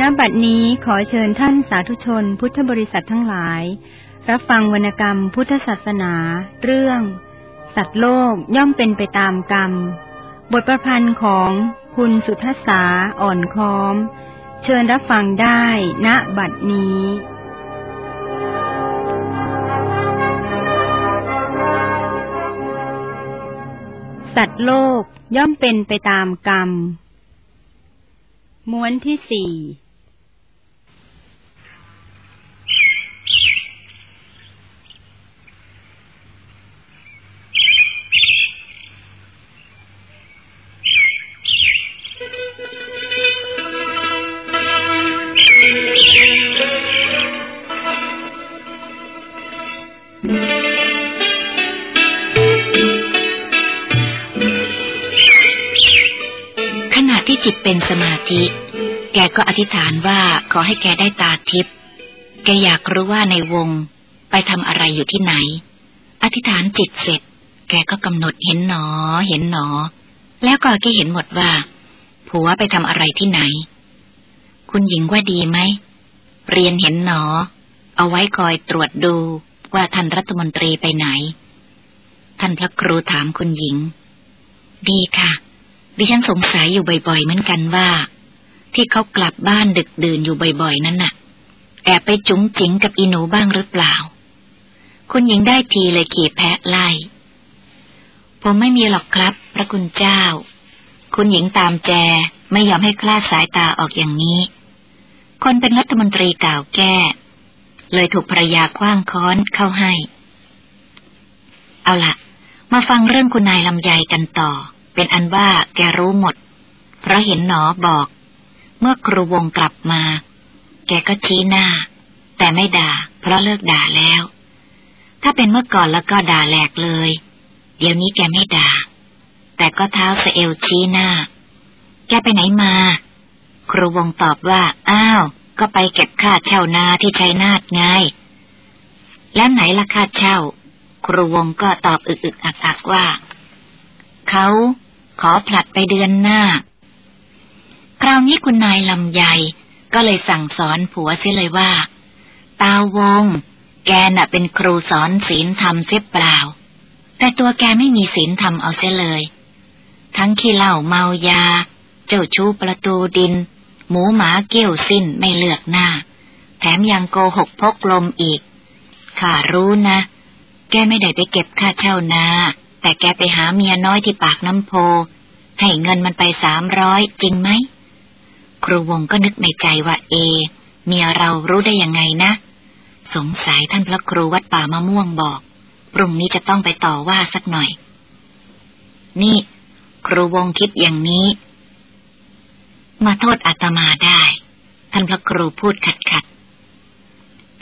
ณบัดนี้ขอเชิญท่านสาธุชนพุทธบริษัททั้งหลาย รับฟังวรรณกรรมพุทธศาสนา เรื่อง สัตว์โลกย่อมเป็นไปตามกรรม บทประพันธ์ของคุณสุทธษาอ่อนค้อม เชิญรับฟังได้ณบัดนี้สัตว์โลกย่อมเป็นไปตามกรรม ม้วนที่สี่ จิตเป็นสมาธิ แกก็อธิษฐานว่าขอให้แกได้ตาทิพย์แกอยากรู้ว่าในวงไปทำอะไรอยู่ที่ไหน อธิษฐานจิตเสร็จ แกก็กำหนดเห็นหนอ เห็นหนอ แล้วก็แกเห็นหมดว่า ผัวไปทำอะไรที่ไหน คุณหญิงว่าดีไหม เรียนเห็นหนอ เอาไว้คอยตรวจดูว่าท่านรัฐมนตรีไปไหน ท่านพระครูถามคุณหญิง ดีค่ะ ดิฉันสงสัยอยู่บ่อยๆเหมือนกันว่า ที่เขากลับบ้านดึกดื่นอยู่บ่อยๆ นั้นน่ะ แอบไปจุ๋งจิ๋งกับอีหนูบ้างหรือเปล่า คุณหญิงได้ทีเลยขี่แพะไล่ ผมไม่มีหรอกครับ พระคุณเจ้า คุณหญิงตามแจไม่ยอมให้คลาดสายตาออกอย่างนี้ คนเป็นรัฐมนตรีกล่าวแก้ เลยถูกภรรยาคว้างค้อนเข้าให้ เอาละมาฟังเรื่องคุณนายลำไยกันต่อ เป็นอันว่าแกรู้หมด เพราะเห็นหนอบอก เมื่อครูวงกลับมา แกก็ชี้หน้า แต่ไม่ด่า เพราะเลิกด่าแล้ว ถ้าเป็นเมื่อก่อนแล้วก็ด่าแหลกเลย เดี๋ยวนี้แกไม่ด่า แต่ก็เท้าสเอวชี้หน้า แกไปไหนมา ครูวงตอบว่า อ้าว ก็ไปเก็บค่าเช่านาที่ชัยนาทไง แล้วไหนล่ะค่าเช่า ครูวงก็ตอบอึกอึกอักอักว่าเขา ขอผลัดไปเดือนหน้า คราวนี้คุณนายลำไยก็เลยสั่งสอนผัวเสียเลยว่า ตาวง แกน่ะเป็นครูสอนศีลธรรมเสียเปล่า แต่ตัวแกไม่มีศีลธรรมเอาเสียเลย ทั้งขี้เหล้าเมายา เจ้าชู้ประตูดิน หมูหมาเกี้ยวสิ้นไม่เลือกหน้า แถมยังโกหกพกลมอีก ข้ารู้นะ แกไม่ได้ไปเก็บค่าเช่านา แต่แกไปหาเมียน้อยที่ปากน้ำโพ ให้เงินมันไปสามร้อยจริงไหม ครูวงก็นึกในใจว่าเอ เมียเรารู้ได้ยังไงนะ สงสัยท่านพระครูวัดป่ามะม่วงบอก พรุ่งนี้จะต้องไปต่อว่าสักหน่อย นี่ ครูวงคิดอย่างนี้ มาโทษอาตมาได้ ท่านพระครูพูดขัดขัด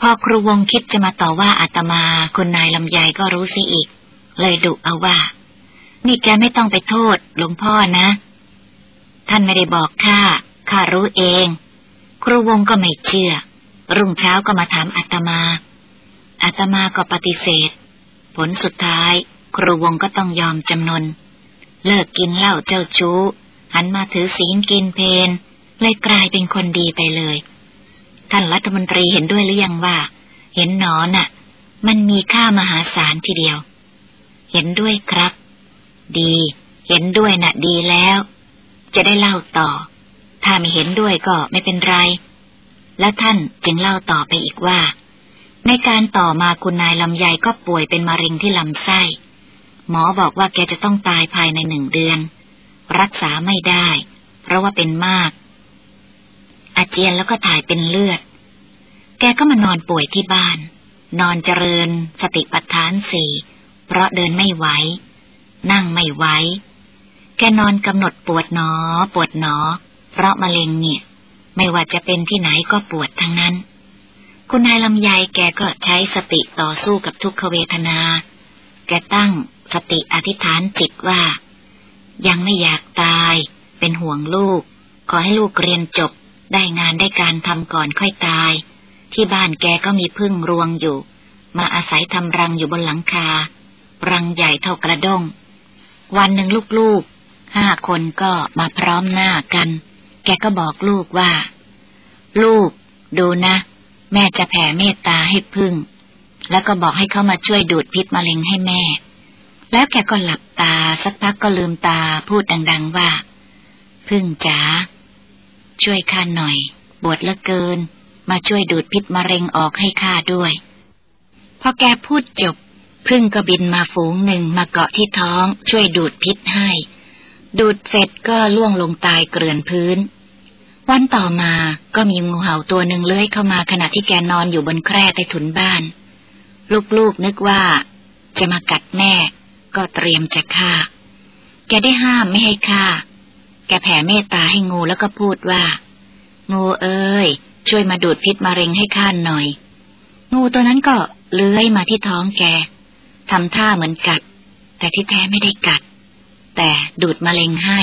พอครูวงคิดจะมาต่อว่าอาตมา คุณนายลำไยก็รู้สิอีก เลยดุเอาว่า นี่แกไม่ต้องไปโทษหลวงพ่อนะ ท่านไม่ได้บอกข้า ข้ารู้เอง ครูวงก็ไม่เชื่อ รุ่งเช้าก็มาถามอาตมาอาตมาก็ปฏิเสธ ผลสุดท้าย ครูวงก็ต้องยอมจำนน เลิกกินเหล้าเจ้าชู้ หันมาถือศีลกินเพนเลยกลายเป็นคนดีไปเลย ท่านรัฐมนตรีเห็นด้วยหรือยังว่า เห็นหนอน่ะ มันมีค่ามหาศาลทีเดียว เห็นด้วยครับ ดี เห็นด้วยน่ะดีแล้ว จะได้เล่าต่อ ถ้าไม่เห็นด้วยก็ไม่เป็นไร และท่านจึงเล่าต่อไปอีกว่า ในการต่อมาคุณนายลำไยก็ป่วยเป็นมะเร็งที่ลำไส้ หมอบอกว่าแกจะต้องตายภายในหนึ่งเดือน รักษาไม่ได้ เพราะว่าเป็นมาก อาเจียนแล้วก็ถ่ายเป็นเลือด แกก็มานอนป่วยที่บ้าน นอนเจริญ สติปัฏฐานสี่ เพราะเดินไม่ไหว นั่งไม่ไหว แกนอนกำหนดปวดหนอ ปวดหนอ เพราะมะเร็งเนี่ย ไม่ว่าจะเป็นที่ไหนก็ปวดทั้งนั้น คุณนายลำไยแกก็ใช้สติต่อสู้กับทุกขเวทนา แกตั้งสติอธิษฐานจิตว่า ยังไม่อยากตาย เป็นห่วงลูก ขอให้ลูกเรียนจบได้งานได้การทำก่อนค่อยตาย ที่บ้านแกก็มีพึ่งรวงอยู่ มาอาศัยทำรังอยู่บนหลังคา รังใหญ่เท่ากระด้ง วันหนึ่งลูกๆห้าคนก็มาพร้อมหน้ากัน แกก็บอกลูกว่า ลูก ดูนะ แม่จะแผ่เมตตาให้พึ่ง แล้วก็บอกให้เขามาช่วยดูดพิษมะเร็งให้แม่ แล้วแกก็หลับตาสักพักก็ลืมตาพูดดัง ๆว่า พึ่งจ๋าช่วยข้าหน่อยบวชละเกิน มาช่วยดูดพิษมะเร็งออกให้ข้าด้วย พอแกพูดจบ พึ่งก็บินมาฝูงหนึ่งมาเกาะที่ท้องช่วยดูดพิษให้ ดูดเสร็จก็ล่วงลงตายเกลื่อนพื้น วันต่อมาก็มีงูเห่าตัวหนึ่งเลื้อยเข้ามาขณะที่แกนอนอยู่บนแคร่ใต้ถุนบ้าน ลูกๆนึกว่า จะมากัดแม่ ก็เตรียมจะฆ่า แกได้ห้ามไม่ให้ฆ่า แกแผ่เมตตาให้งูแล้วก็พูดว่า งูเอ้ยช่วยมาดูดพิษมะเร็งให้ข้านหน่อย งูตัวนั้นก็เลื้อยมาที่ท้องแก ทำท่าเหมือนกัด แต่ที่แท้ไม่ได้กัด แต่ดูดมะเร็งให้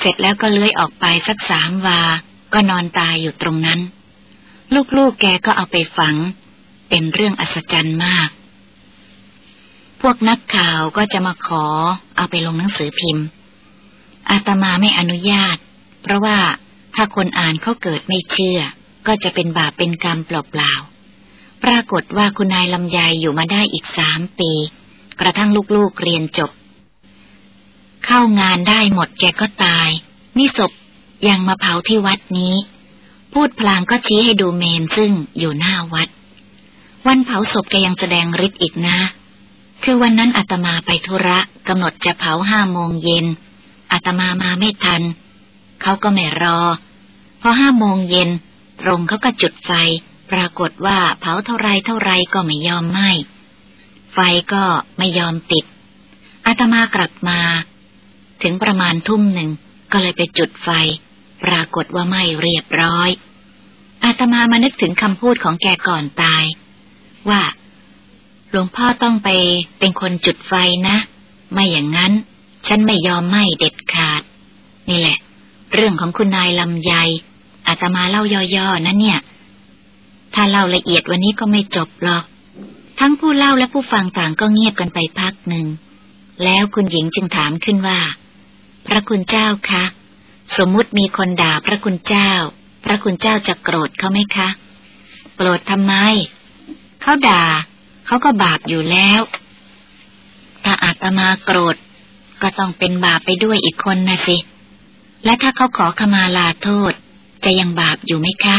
เสร็จแล้วก็เลื้อยออกไปสักสามวา ก็นอนตายอยู่ตรงนั้น ลูกๆแกก็เอาไปฝัง เป็นเรื่องอัศจรรย์มาก พวกนักข่าวก็จะมาขอเอาไปลงหนังสือพิมพ์ อาตมาไม่อนุญาต เพราะว่าถ้าคนอ่านเขาเกิดไม่เชื่อ ก็จะเป็นบาปเป็นกรรมเปล่าๆ ปรากฏว่าคุณนายลำไยอยู่มาได้อีกสามปี กระทั่งลูกๆเรียนจบ เข้างานได้หมดแกก็ตาย นี่ศพยังมาเผาที่วัดนี้ พูดพลางก็ชี้ให้ดูเมนซึ่งอยู่หน้าวัด วันเผาศพแกยังแสดงฤทธิ์อีกนะ คือวันนั้นอาตมาไปธุระกำหนดจะเผาห้าโมงเย็นอาตมามาไม่ทัน เขาก็ไม่รอ พอห้าโมงเย็นตรงเขาก็จุดไฟ ปรากฏว่าเผาเท่าไรเท่าไรก็ไม่ยอมไหม้ไฟก็ไม่ยอมติด อาตมากลับมา ถึงประมาณทุ่มหนึ่งก็เลยไปจุดไฟ ปรากฏว่าไหม้เรียบร้อย อาตมามานึกถึงคำพูดของแกก่อนตาย ว่า หลวงพ่อต้องไปเป็นคนจุดไฟนะ ไม่อย่างนั้น ฉันไม่ยอมไหม้เด็ดขาด นี่แหละ เรื่องของคุณนายลำไยอาตมาเล่าย่อๆนะเนี่ย ถ้าเล่าละเอียดวันนี้ก็ไม่จบหรอก ทั้งผู้เล่าและผู้ฟังต่างก็เงียบกันไปพักหนึ่ง แล้วคุณหญิงจึงถามขึ้นว่า พระคุณเจ้าคะ สมมุติมีคนด่าพระคุณเจ้า พระคุณเจ้าจะโกรธเขาไหมคะ โกรธทำไม เขาด่า เขาก็บาปอยู่แล้ว ถ้าอาตมาโกรธ ก็ต้องเป็นบาปไปด้วยอีกคนนะสิ และถ้าเขาขอขมาลาโทษ จะยังบาปอยู่ไหมคะ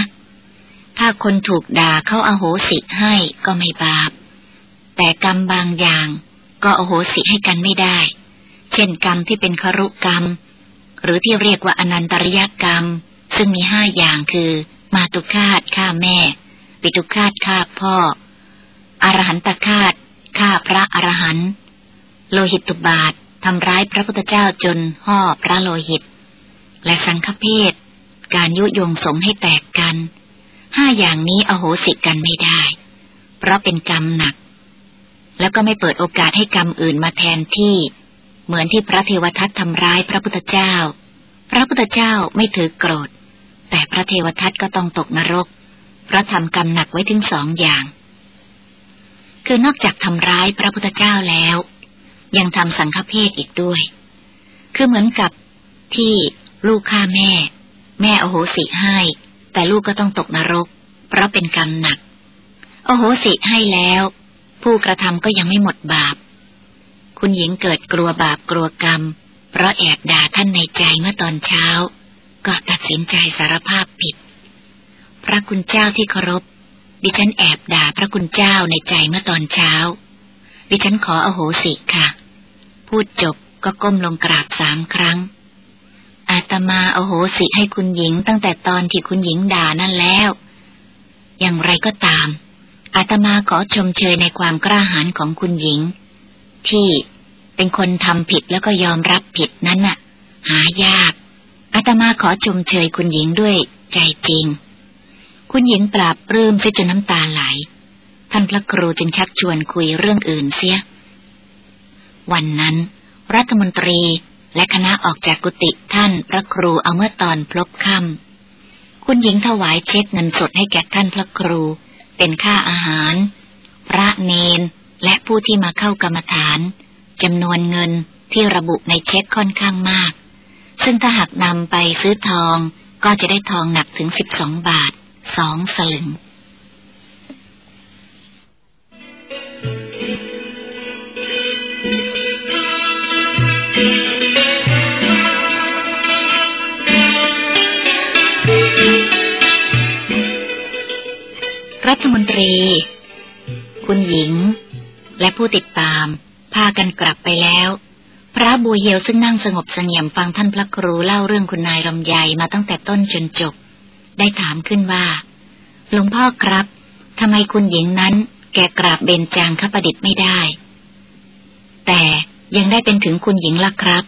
ถ้าคนถูกด่าเขาอาโหสิให้ก็ไม่บาป แต่กรรมบางอย่างก็อโหสิให้กันไม่ได้ เช่นกรรมที่เป็นครุกรรม หรือที่เรียกว่าอนันตริยกรรม ซึ่งมีห้าอย่างคือ มาตุคาตฆ่าแม่ ปิตุคาตฆ่าพ่อ อรหันตคาตฆ่าพระอรหันต์ โลหิตตุบาททำร้ายพระพุทธเจ้าจนห่อพระโลหิต และสังฆเพศการยุยงสมให้แตกกัน ห้าอย่างนี้อโหสิกันไม่ได้ เพราะเป็นกรรมหนัก แล้วก็ไม่เปิดโอกาสให้กรรมอื่นมาแทนที่ เหมือนที่พระเทวทัตทำร้ายพระพุทธเจ้า พระพุทธเจ้าไม่ถือโกรธ แต่พระเทวทัตก็ต้องตกนรก เพราะทำกรรมหนักไว้ถึงสองอย่าง คือนอกจากทำร้ายพระพุทธเจ้าแล้ว ยังทำสังฆเพศอีกด้วย คือเหมือนกับที่ลูกฆ่าแม่ แม่โอโหสิให้ แต่ลูกก็ต้องตกนรก เพราะเป็นกรรมหนัก โอโหสิให้แล้ว ผู้กระทำก็ยังไม่หมดบาป คุณหญิงเกิดกลัวบาปกลัวกรรม เพราะแอบด่าท่านในใจเมื่อตอนเช้า ก็ตัดสินใจสารภาพผิด พระคุณเจ้าที่เคารพ ดิฉันแอบด่าพระคุณเจ้าในใจเมื่อตอนเช้า ดิฉันขออโหสิค่ะ พูดจบก็ก้มลงกราบสามครั้ง อาตมาอโหสิให้คุณหญิงตั้งแต่ตอนที่คุณหญิงด่านั่นแล้ว อย่างไรก็ตาม อาตมาขอชมเชยในความกล้าหาญของคุณหญิง ที่เป็นคนทำผิดแล้วก็ยอมรับผิดนั้นน่ะ หายากอาตมาขอชมเชยคุณหญิงด้วยใจจริง คุณหญิงปราบปลื้มเสียจนน้ำตาไหล ท่านพระครูจึงชักชวนคุยเรื่องอื่นเสีย วันนั้น รัฐมนตรี และคณะออกจากกุฏิท่านพระครูเอาเมื่อตอนพลบค่ำคุณหญิงถวายเช็คเงินสดให้แก่ท่านพระครู เป็นค่าอาหาร พระเนน และผู้ที่มาเข้ากรรมฐานจำนวนเงินที่ระบุในเช็คค่อนข้างมาก ซึ่งถ้าหากนำไปซื้อทองก็จะได้ทองหนักถึงสิบสองบาทสองสลึง รัฐมนตรี คุณหญิง และผู้ติดตาม พากันกลับไปแล้ว พระบัวเหียวซึ่งนั่งสงบเสงี่ยมฟังท่านพระครูเล่าเรื่องคุณนายลำไยมาตั้งแต่ต้นจนจบ ได้ถามขึ้นว่า หลวงพ่อครับทำไมคุณหญิงนั้น แกกราบเบญจางคประดิษฐ์ไม่ได้ แต่ยังได้เป็นถึงคุณหญิงละครับ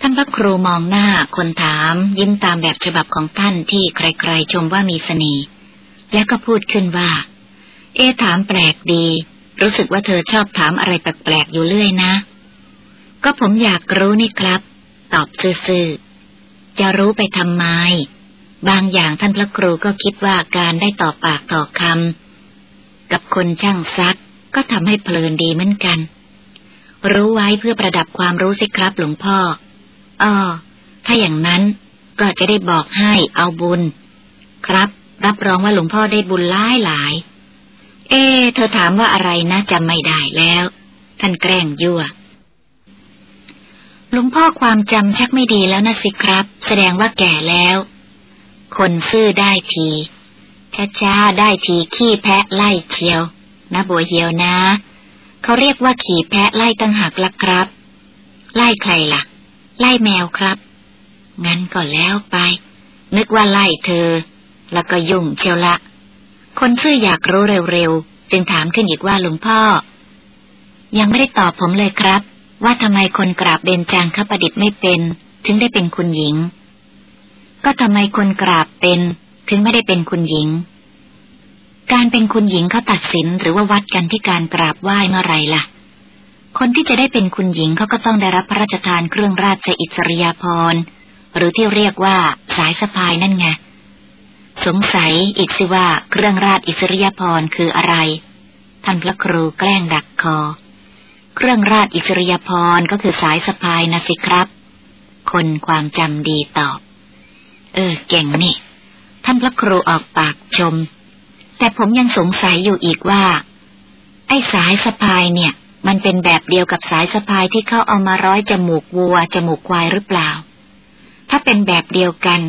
ท่านพระครูมองหน้าคนถามยิ้มตามแบบฉบับของท่านที่ใครๆชมว่ามีเสน่ห์ แล้วก็พูดขึ้นว่า เอ๊ถามแปลกดี รู้สึกว่าเธอชอบถามอะไรแปลกๆอยู่เรื่อยนะ ก็ผมอยากรู้นี่ครับ ตอบซื่อๆ จะรู้ไปทำไม บางอย่างท่านพระครูก็คิดว่าการได้ต่อปากต่อคำกับคนช่างซักก็ทำให้เพลินดีเหมือนกัน รู้ไว้เพื่อประดับความรู้สิครับหลวงพ่ออ้อถ้าอย่างนั้นก็จะได้บอกให้เอาบุญ ครับ รับรองว่าหลวงพ่อได้บุญหลายหลาย เอ๊เธอถามว่าอะไรนะจำไม่ได้แล้ว ท่านแกล้งยั่วหลวงพ่อความจำชักไม่ดีแล้วนะสิครับ แสดงว่าแก่แล้ว คนซื่อได้ทีช้าๆได้ทีขี้แพะไล่เชียว นะบัวเหียวนะ เขาเรียกว่าขี่แพะไล่ตั้งหักละครับ ไล่ใครละ่ะ ไล่แมวครับ งั้นก็แล้วไป นึกว่าไล่เธอ แล้วก็ยุ่งเชียวละ คนซื่ออยากรู้เร็วๆ จึงถามขึ้นอีกว่าหลวงพ่อ ยังไม่ได้ตอบผมเลยครับ ว่าทำไมคนกราบเบญจางคประดิษฐ์ไม่เป็น ถึงได้เป็นคุณหญิง ก็ทำไมคนกราบเป็น ถึงไม่ได้เป็นคุณหญิง การเป็นคุณหญิงเขาตัดสินหรือว่าวัดกันที่การกราบไหว้เมื่อไรล่ะ คนที่จะได้เป็นคุณหญิงเขาก็ต้องได้รับพระราชทานเครื่องราชอิสริยาภรณ์หรือที่เรียกว่าสายสะพายนั่นไง สงสัยอีกสิว่าเครื่องราชอิสริยาภรคืออะไร ท่านพระครูแกล้งดักคอ เครื่องราชอิสริยาภรก็คือสายสะพายนะสิครับ คนความจำดีตอบ เออ เก่งนี่ ท่านพระครูออกปากชม แต่ผมยังสงสัยอยู่อีกว่า ไอ้สายสะพายเนี่ย มันเป็นแบบเดียวกับสายสะพายที่เขาเอามาร้อยจมูกวัวจมูกควายหรือเปล่า ถ้าเป็นแบบเดียวกัน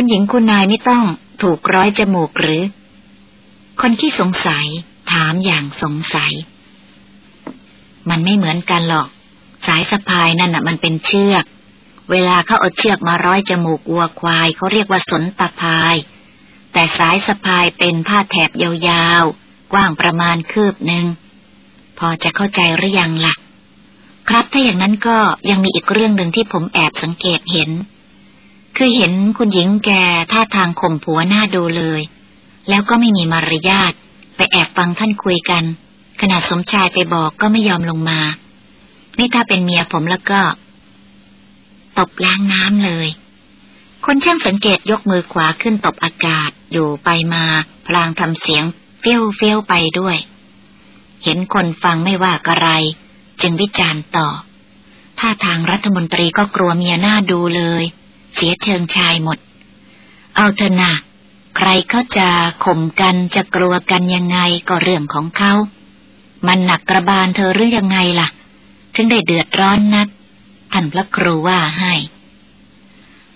คุณหญิงคุณนายไม่ต้องถูกร้อยจมูกหรือ คนที่สงสัยถามอย่างสงสัย มันไม่เหมือนกันหรอก สายสะพายนั่นน่ะมันเป็นเชือก เวลาเขาเอาเชือกมาร้อยจมูกวัวควายเขาเรียกว่าสนตะพาย แต่สายสะพายเป็นผ้าแถบยาวๆ กว้างประมาณคืบหนึ่ง พอจะเข้าใจหรือยังละ่ะ ครับถ้าอย่างนั้นก็ยังมีอีกเรื่องหนึ่งที่ผมแอบสังเกตเห็น คือเห็นคุณหญิงแกท่าทางข่มผัวหน้าดูเลย แล้วก็ไม่มีมารยาทไปแอบฟังท่านคุยกัน ขนาดสมชายไปบอกก็ไม่ยอมลงมา นี่ถ้าเป็นเมียผมแล้วก็ ตบล้างน้ำเลย คนช่างสังเกตยกมือขวาขึ้นตบอากาศอยู่ไปมาพลางทำเสียงเฟี้ยวเฟี้ยวไปด้วย เห็นคนฟังไม่ว่าอะไร จึงวิจารณ์ต่อท่าทางรัฐมนตรีก็กลัวเมียหน้าดูเลย เสียเชิงชายหมด เอาเถอะนะใครเขาจะข่มกันจะกลัวกันยังไงก็เรื่องของเขา มันหนักกระบาลเธอหรือยังไงล่ะ ถึงได้เดือดร้อนนัก ท่านพระครูว่าให้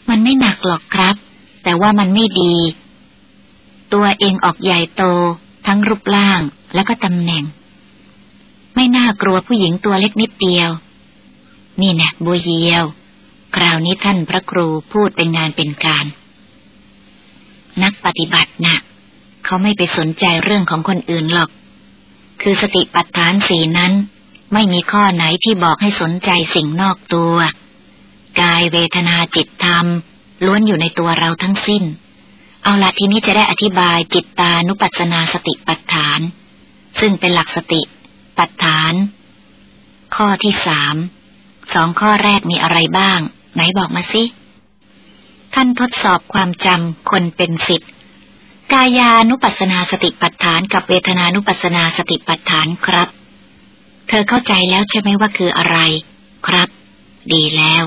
มันไม่หนักหรอกครับ แต่ว่ามันไม่ดี ตัวเองออกใหญ่โต ทั้งรูปร่างแล้วก็ตำแหน่ง ไม่น่ากลัวผู้หญิงตัวเล็กนิดเดียว นี่แน่บัวเยียว คราวนี้ท่านพระครูพูดเป็นงานเป็นการ นักปฏิบัตินะ่ะ เขาไม่ไปสนใจเรื่องของคนอื่นหรอก คือสติปัฏฐานสีนั้น ไม่มีข้อไหนที่บอกให้สนใจสิ่งนอกตัว กายเวทนาจิตธรรม ล้วนอยู่ในตัวเราทั้งสิ้น เอาละทีนี้จะได้อธิบายจิตตานุปัสสนาสติปัฏฐาน ซึ่งเป็นหลักสติปัฏฐาน ข้อที่สามสองข้อแรกมีอะไรบ้าง ไหนบอกมาสิ ท่านทดสอบความจำคนเป็นสิทธิ์กายานุปัสนาสติปัฏฐานกับเวทนานุปัสนาสติปัฏฐานครับ เธอเข้าใจแล้วใช่ไหมว่าคืออะไร ครับ ดีแล้ว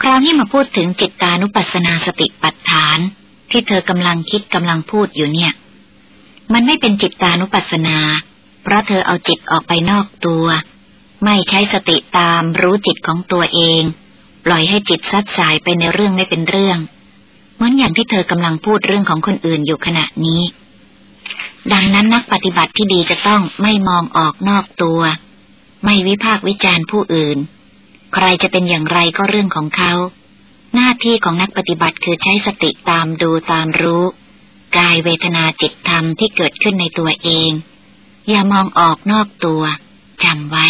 คราวนี้มาพูดถึงจิตตานุปัสนาสติปัฏฐาน ที่เธอกำลังคิดกำลังพูดอยู่เนี่ย มันไม่เป็นจิตตานุปัสสนา เพราะเธอเอาจิตออกไปนอกตัว ไม่ใช้สติตามรู้จิตของตัวเอง ปล่อยให้จิตซัดสายไปในเรื่องไม่เป็นเรื่อง เหมือนอย่างที่เธอกำลังพูดเรื่องของคนอื่นอยู่ขณะนี้ ดังนั้นนักปฏิบัติที่ดีจะต้องไม่มองออกนอกตัว ไม่วิพากวิจารณ์ผู้อื่น ใครจะเป็นอย่างไรก็เรื่องของเขา หน้าที่ของนักปฏิบัติคือใช้สติตามดูตามรู้ กายเวทนาจิตธรรมที่เกิดขึ้นในตัวเอง อย่ามองออกนอกตัวจำไว้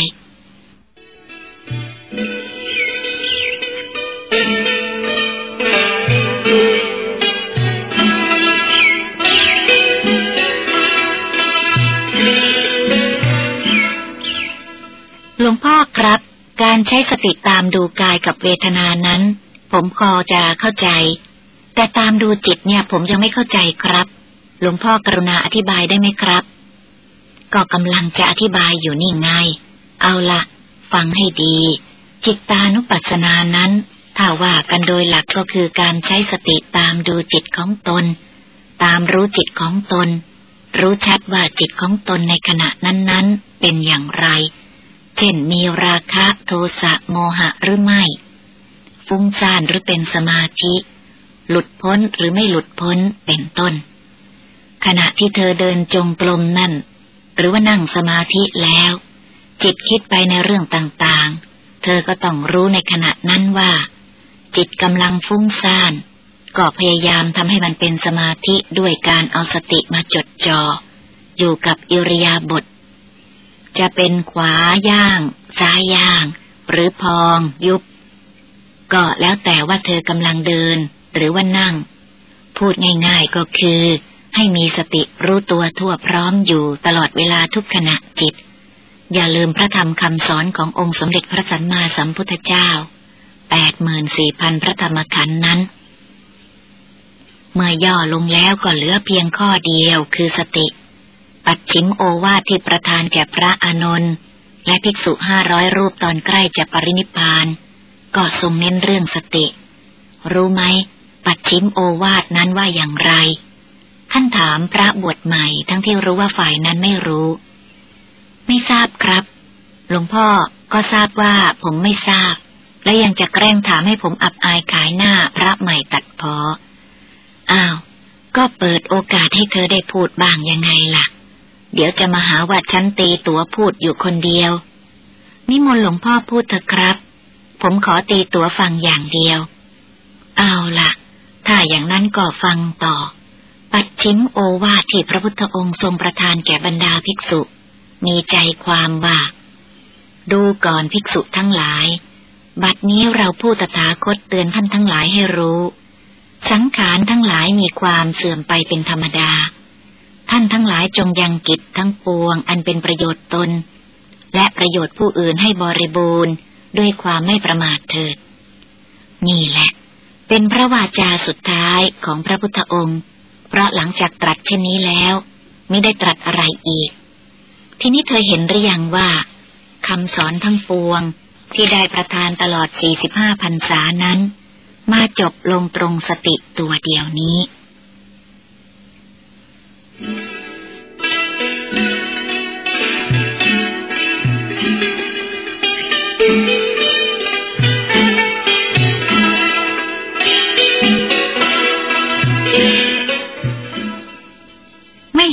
การใช้สติตามดูกายกับเวทนานั้น ผมพอจะเข้าใจ แต่ตามดูจิตเนี่ยผมยังไม่เข้าใจครับ หลวงพ่อกรุณาอธิบายได้ไหมครับ ก็กำลังจะอธิบายอยู่นี่ไง เอาละฟังให้ดี จิตตานุปัสสนานั้น ถ้าว่ากันโดยหลักก็คือการใช้สติตามดูจิตของตน ตามรู้จิตของตน รู้ชัดว่าจิตของตนในขณะนั้นๆ เป็นอย่างไร เช่นมีราคะโทสะโมหะหรือไม่ ฟุ้งซ่านหรือเป็นสมาธิ หลุดพ้นหรือไม่หลุดพ้นเป็นต้น ขณะที่เธอเดินจงกรมนั่น หรือว่านั่งสมาธิแล้ว จิตคิดไปในเรื่องต่างๆ เธอก็ต้องรู้ในขณะนั้นว่า จิตกำลังฟุ้งซ่านก็พยายามทำให้มันเป็นสมาธิด้วยการเอาสติมาจดจอ่ออยู่กับอิริยาบถ จะเป็นขวาย่าง ซ้ายย่าง หรือพอง ยุบ ก็แล้วแต่ว่าเธอกำลังเดิน หรือว่านั่ง พูดง่ายๆก็คือ ให้มีสติรู้ตัวทั่วพร้อมอยู่ตลอดเวลาทุกขณะจิต อย่าลืมพระธรรมคำสอนขององค์สมเด็จพระสัมมาสัมพุทธเจ้าแปดหมื่นสี่พันพระธรรมขันธ์นั้น เมื่อย่อลงแล้วก็เหลือเพียงข้อเดียวคือสติ ปัดชิมโอวาทที่ประทานแก่พระอานนท์และภิกษุห้าร้อยรูปตอนใกล้จะปรินิพาน ก็ทรงเน้นเรื่องสติ รู้ไหม ปัดชิมโอวาทนั้นว่าอย่างไรท่านถามพระบวชใหม่ทั้งที่รู้ว่าฝ่ายนั้นไม่รู้ ไม่ทราบครับ หลวงพ่อก็ทราบว่าผมไม่ทราบ และยังจะแกล้งถามให้ผมอับอายขายหน้าพระใหม่ตัดพออ้าว ก็เปิดโอกาสให้เธอได้พูดบ้างยังไงล่ะ เดี๋ยวจะมาหาว่าฉันตีตัวพูดอยู่คนเดียว นิมนต์หลวงพ่อพูดเถอะครับ ผมขอตีตัวฟังอย่างเดียว เอาละถ้าอย่างนั้นก็ฟังต่อ ปัดชิมโอวาทที่พระพุทธองค์ทรงประทานแก่บรรดาภิกษุ มีใจความว่า ดูก่อนภิกษุทั้งหลาย บัดนี้เราผู้ตถาคตเตือนท่านทั้งหลายให้รู้ สังขารทั้งหลายมีความเสื่อมไปเป็นธรรมดา ท่านทั้งหลายจงยังกิจทั้งปวง อันเป็นประโยชน์ตน และประโยชน์ผู้อื่นให้บริบูรณ์ด้วยความไม่ประมาทเถิด นี่แหละ เป็นพระวาจาสุดท้ายของพระพุทธองค์ เพราะหลังจากตรัสเช่นนี้แล้วไม่ได้ตรัสอะไรอีก ทีนี้เธอเห็นหรือยังว่าคำสอนทั้งปวงที่ได้ประทานตลอด 45พรรษานั้น มาจบลงตรงสติตัวเดียวนี้ ไม่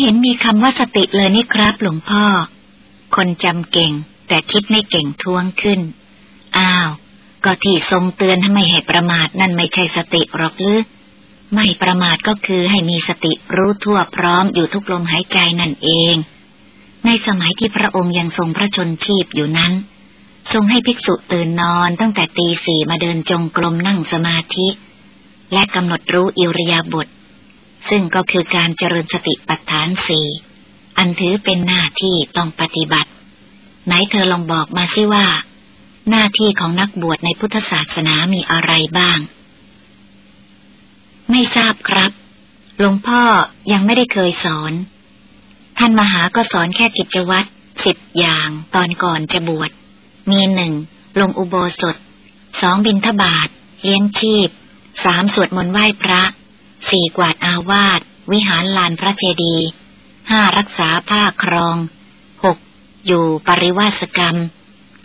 เห็นมีคำว่าสติเลยนี่ครับ หลวงพ่อ คนจำเก่ง แต่คิดไม่เก่งท้วงขึ้น อ้าว ก็ที่ทรงเตือนให้ไมให้ประมาทนั่นไม่ใช่สติหรอกหรือ ไม่ประมาทก็คือให้มีสติรู้ทั่วพร้อมอยู่ทุกลมหายใจนั่นเอง ในสมัยที่พระองค์ยังทรงพระชนชีพอยู่นั้น ทรงให้ภิกษุตื่นนอนตั้งแต่ตีสี่มาเดินจงกรมนั่งสมาธิ และกำหนดรู้อิริยาบถซึ่งก็คือการเจริญสติปัฏฐานสี่อันถือเป็นหน้าที่ต้องปฏิบัติ ไหนเธอลองบอกมาสิว่า หน้าที่ของนักบวชในพุทธศาสนามีอะไรบ้าง ไม่ทราบครับ หลวงพ่อยังไม่ได้เคยสอน ท่านมหาก็สอนแค่กิจวัตรสิบอย่างตอนก่อนจะบวช มีหนึ่งลงอุโบสถ สองบินทบาทเลี้ยงชีพ สามสวดมนต์ไหว้พระ สี่กวาดอาวาสวิหารลานพระเจดีย์ห้ารักษาผ้าครอง หกอยู่ปริวาสกรรม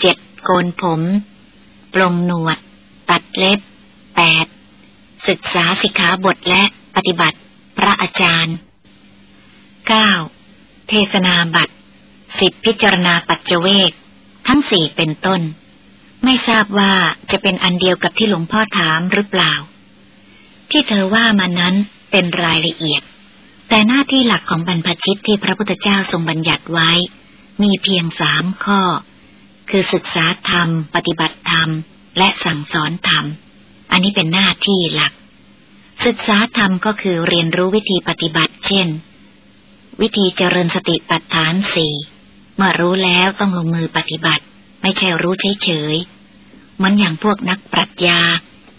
เจ็ดโกนผม ปลงหนวด ตัดเล็บแปด ศึกษาสิกขาบทและปฏิบัติ พระอาจารย์เก้าเทศนาบัตรสิทธิพิจารณาปัจเจเวกทั้งสี่เป็นต้น ไม่ทราบว่าจะเป็นอันเดียวกับที่หลวงพ่อถามหรือเปล่า ที่เธอว่ามานั้นเป็นรายละเอียด แต่หน้าที่หลักของบรรพชิตที่พระพุทธเจ้าทรงบัญญัติไว้ มีเพียงสามข้อ คือศึกษาธรรม ปฏิบัติธรรม และสั่งสอนธรรม อันนี้เป็นหน้าที่หลัก ศึกษาธรรมก็คือเรียนรู้วิธีปฏิบัติ เช่น วิธีเจริญสติปัฏฐานสี่เมื่อรู้แล้วต้องลงมือปฏิบัติ ไม่ใช่รู้เฉยๆเหมือนอย่างพวกนักปรัชญา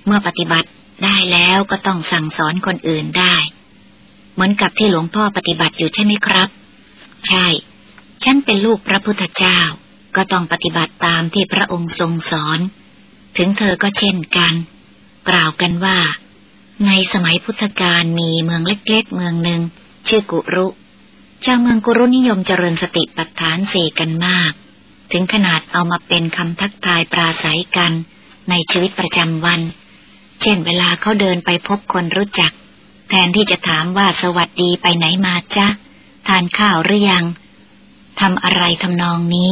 เมื่อปฏิบัติได้แล้วก็ต้องสั่งสอนคนอื่นได้ เหมือนกับที่หลวงพ่อปฏิบัติอยู่ใช่ไหมครับ ใช่ ฉันเป็นลูกพระพุทธเจ้า ก็ต้องปฏิบัติตามที่พระองค์ทรงสอน ถึงเธอก็เช่นกัน กล่าวกันว่า ในสมัยพุทธกาลมีเมืองเล็กๆเมืองหนึ่งชื่อกุรุชาวเมืองกุรุนิยมเจริญสติปัฏฐานสี่กันมาก ถึงขนาดเอามาเป็นคำทักทายปราศัยกันในชีวิตประจำวัน เช่นเวลาเขาเดินไปพบคนรู้จัก แทนที่จะถามว่าสวัสดีไปไหนมาจ๊ะ ทานข้าวหรือยังทำอะไรทำนองนี้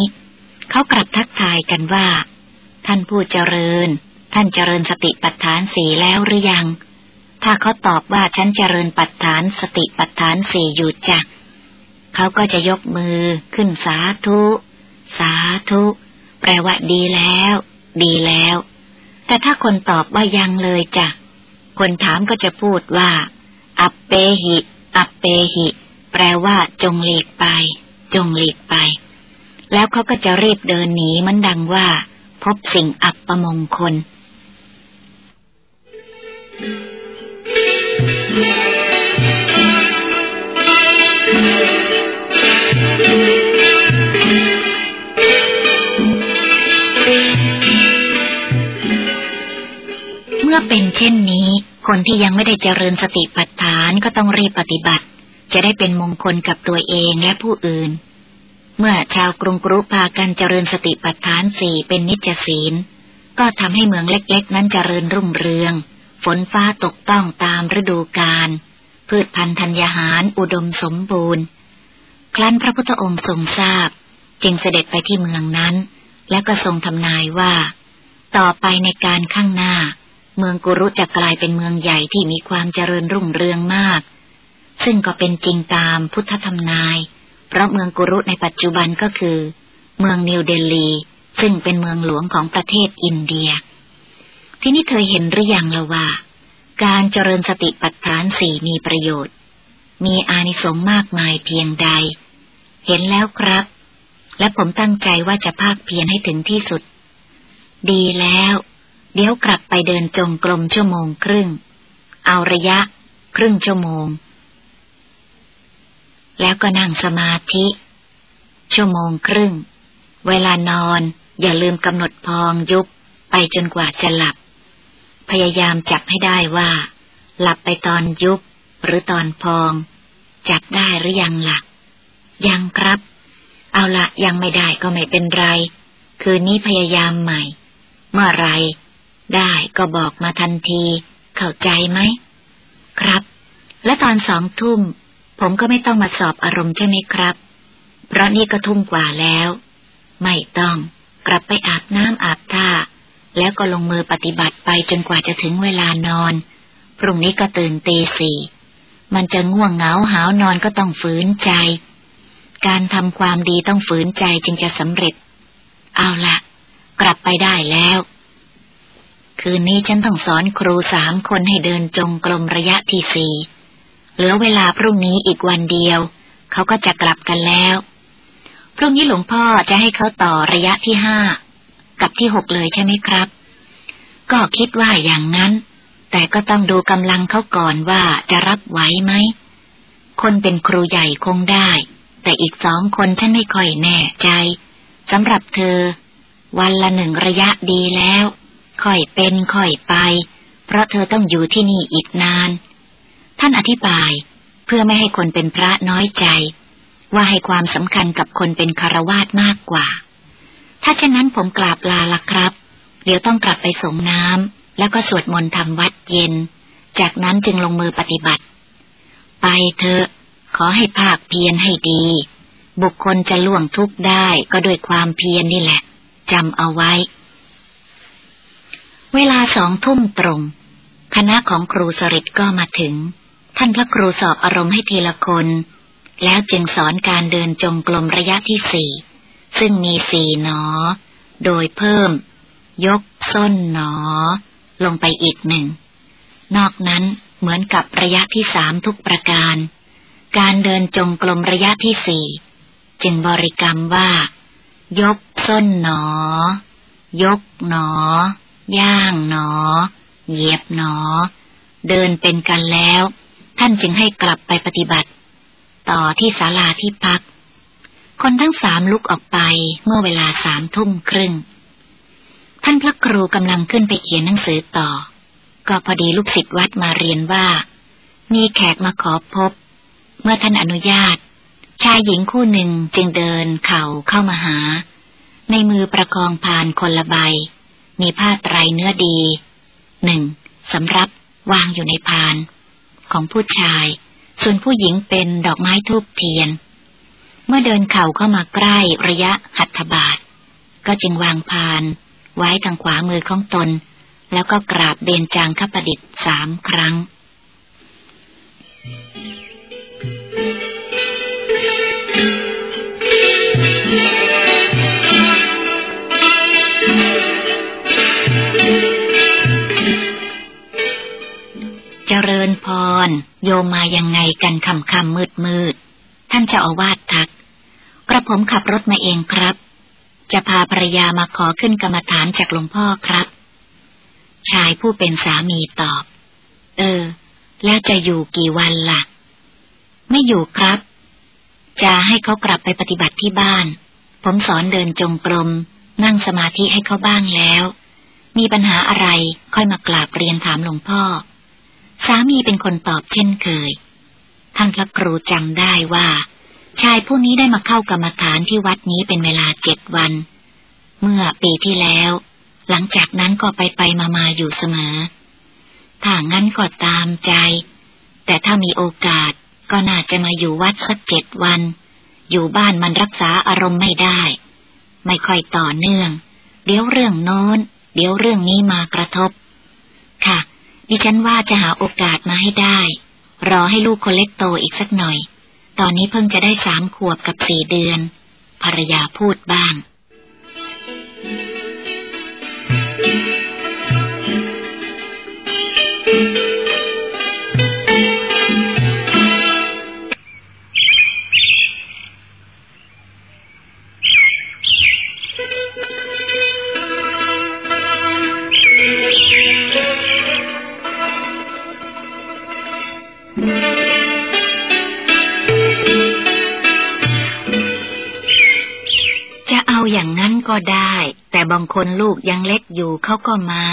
เขากลับทักทายกันว่า ท่านผู้เจริญ ท่านเจริญสติปัฏฐานสี่แล้วหรือยัง ถ้าเขาตอบว่าฉันเจริญปัฏฐานสติปัฏฐานสี่อยู่จ้ะเขาก็จะยกมือขึ้นสาธุ สาธุ แปลว่าดีแล้ว ดีแล้ว แต่ถ้าคนตอบว่ายังเลยจ้ะ คนถามก็จะพูดว่า อัปเปหิ อัปเปหิ แปลว่าจงหลีกไป จงหลีกไป แล้วเขาก็จะรีบเดินหนีมันดังว่า พบสิ่งอับประมงคล เมื่อเป็นเช่นนี้ คนที่ยังไม่ได้เจริญสติปัฏฐานก็ต้องรีบปฏิบัติ จะได้เป็นมงคลกับตัวเองและผู้อื่น เมื่อชาวกรุงกรุพากันเจริญสติปัฏฐานสี่เป็นนิจศีล ก็ทำให้เมืองเล็กๆ นั้นเจริญรุ่งเรือง ฝนฟ้าตกต้องตามฤดูกาลพืชพันธุ์ธัญญาหารอุดมสมบูรณ์ ครั้นพระพุทธองค์ทรงทราบ จึงเสด็จไปที่เมืองนั้น แล้วก็ทรงทำนายว่า ต่อไปในการข้างหน้า เมืองกุรุจะกลายเป็นเมืองใหญ่ที่มีความเจริญรุ่งเรืองมาก ซึ่งก็เป็นจริงตามพุทธธรรมนาย เพราะเมืองกุรุในปัจจุบันก็คือ เมืองนิวเดลี ซึ่งเป็นเมืองหลวงของประเทศอินเดีย ที่นี่เธอเห็นหรือยังละว่า การเจริญสติปัฏฐานสี่มีประโยชน์ มีอานิสงส์มากมายเพียงใด เห็นแล้วครับ และผมตั้งใจว่าจะภาคเพียรให้ถึงที่สุด ดีแล้ว เดี๋ยวกลับไปเดินจงกรมชั่วโมงครึ่ง เอาระยะ ครึ่งชั่วโมง แล้วก็นั่งสมาธิ ชั่วโมงครึ่ง เวลานอนอย่าลืมกำหนดพองยุบไปจนกว่าจะหลับ พยายามจับให้ได้ว่า หลับไปตอนยุบหรือตอนพอง จับได้หรือยังละ่ะยังครับ เอาละยังไม่ได้ก็ไม่เป็นไร คืนนี้พยายามใหม่ เมื่อไร ได้ก็บอกมาทันที เข้าใจไหม ครับ และตอนสองทุ่ม ผมก็ไม่ต้องมาสอบอารมณ์ใช่ไหมครับ เพราะนี่ก็ทุ่มกว่าแล้ว ไม่ต้อง กลับไปอาบน้ำอาบท่า แล้วก็ลงมือปฏิบัติไปจนกว่าจะถึงเวลานอน พรุ่งนี้ก็ตื่นตีสี่ มันจะง่วงเหงาหาวนอนก็ต้องฝืนใจ การทำความดีต้องฝืนใจจึงจะสำเร็จ เอาละกลับไปได้แล้ว คืนนี้ฉันต้องสอนครูสามคนให้เดินจงกรมระยะที่สี่ เหลือเวลาพรุ่งนี้อีกวันเดียว เขาก็จะกลับกันแล้ว พรุ่งนี้หลวงพ่อจะให้เขาต่อระยะที่ห้า กับที่หกเลยใช่ไหมครับ ก็คิดว่าอย่างนั้น แต่ก็ต้องดูกำลังเขาก่อนว่าจะรับไหวไหม คนเป็นครูใหญ่คงได้ แต่อีกสองคนฉันไม่ค่อยแน่ใจสำหรับเธอ วันละหนึ่งระยะดีแล้ว ค่อยเป็นค่อยไป เพราะเธอต้องอยู่ที่นี่อีกนาน ท่านอธิบายเพื่อไม่ให้คนเป็นพระน้อยใจ ว่าให้ความสำคัญกับคนเป็นคารวาสมากกว่า ถ้าเช่นนั้นผมกราบลาละครับ เดี๋ยวต้องกลับไปส่งน้ำแล้วก็สวดมนต์ทำวัดเย็น จากนั้นจึงลงมือปฏิบัติ ไปเถอะ ขอให้ภาคเพียรให้ดี บุคคลจะล่วงทุกข์ได้ก็ด้วยความเพียรนนี่แหละจำเอาไว้ เวลาสองทุ่มตรง คณะของครูสริตก็มาถึง ท่านพระครูสอบอารมณ์ให้ทีละคน แล้วจึงสอนการเดินจงกรมระยะที่สี่ ซึ่งมีสี่หนอ โดยเพิ่ม ยกส้นหนอ ลงไปอีกหนึ่ง นอกนั้นเหมือนกับระยะที่สามทุกประการ การเดินจงกรมระยะที่สี่จึงบริกรรมว่า ยกส้นหนอ ยกหนอ ย่างหนอ เหยียบหนอ เดินเป็นกันแล้ว ท่านจึงให้กลับไปปฏิบัติ ต่อที่ศาลาที่พัก คนทั้งสามลุกออกไปเมื่อเวลาสามทุ่มครึ่ง ท่านพระครูกำลังขึ้นไปเขียนหนังสือต่อ ก็พอดีลูกศิษย์วัดมาเรียนว่า มีแขกมาขอพบ เมื่อท่านอนุญาต ชายหญิงคู่หนึ่งจึงเดินเข่าเข้ามาหา ในมือประคองพานคนละใบ มีผ้าไตรเนื้อดีหนึ่งสำรับวางอยู่ในพาน ของผู้ชาย ส่วนผู้หญิงเป็นดอกไม้ทูบเทียน เมื่อเดินเข่าเข้ามาใกล้ระยะหัตถบาท ก็จึงวางพาน ไว้ทางขวามือของตน แล้วก็กราบเบญจางคประดิษฐ์สามครั้งเจริญพร โยมมายังไงกันคำคำมืดมืด ท่านเจ้าอาวาสทัก กระผมขับรถมาเองครับ จะพาภรรยามาขอขึ้นกรรมฐานจากหลวงพ่อครับ ชายผู้เป็นสามีตอบ เออ แล้วจะอยู่กี่วันละ่ะ ไม่อยู่ครับ จะให้เขากลับไปปฏิบัติที่บ้าน ผมสอนเดินจงกรม นั่งสมาธิให้เขาบ้างแล้ว มีปัญหาอะไรค่อยมากราบเรียนถามหลวงพ่อ สามีเป็นคนตอบเช่นเคย ท่านพระครูจำได้ว่า ชายผู้นี้ได้มาเข้ากรรมฐานที่วัดนี้เป็นเวลาเจ็ดวัน เมื่อปีที่แล้ว หลังจากนั้นก็ไปไปมามาอยู่เสมอ ถ้างั้นก็ตามใจ แต่ถ้ามีโอกาสก็น่าจะมาอยู่วัดสักเจ็ดวัน อยู่บ้านมันรักษาอารมณ์ไม่ได้ ไม่ค่อยต่อเนื่อง เดี๋ยวเรื่องโน้น เดี๋ยวเรื่องนี้มากระทบ ค่ะ ดิฉันว่าจะหาโอกาสมาให้ได้ รอให้ลูกคนเล็กโตอีกสักหน่อย ตอนนี้เพิ่งจะได้สามขวบกับสี่เดือน ภรรยาพูดบ้างจะ อาอย่างนั้นก็ได้ แต่บางคนลูกยังเล็กอยู่เขาก็มา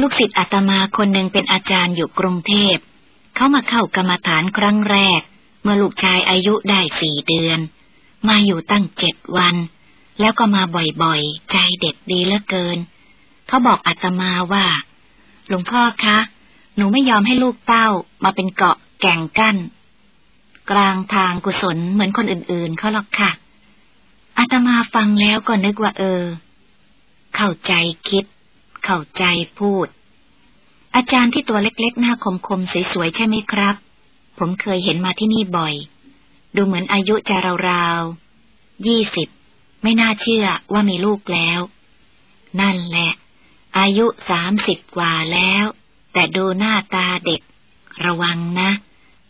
ลูกศิษย์อาตมาคนหนึ่งเป็นอาจารย์อยู่กรุงเทพ เขามาเข้ากรรมฐานครั้งแรก เมื่อลูกชายอายุได้สี่เดือน มาอยู่ตั้งเจ็ดวัน แล้วก็มาบ่อยๆ ใจเด็ดดีเหลือเกิน เขาบอกอาตมาว่า หลวงพ่อคะ หนูไม่ยอมให้ลูกเต้ามาเป็นเกาะแก่งกั้น กลางทางกุศลเหมือนคนอื่นๆเขาหรอกค่ะ อาตมาฟังแล้วก็นึกว่าเออ เข้าใจคิด เข้าใจพูด อาจารย์ที่ตัวเล็กๆ หน้าคมๆสวยๆใช่ไหมครับ ผมเคยเห็นมาที่นี่บ่อย ดูเหมือนอายุจะราวๆยี่สิบไม่น่าเชื่อว่ามีลูกแล้ว นั่นแหละ อายุสามสิบกว่าแล้ว แต่ดูหน้าตาเด็ก ระวังนะ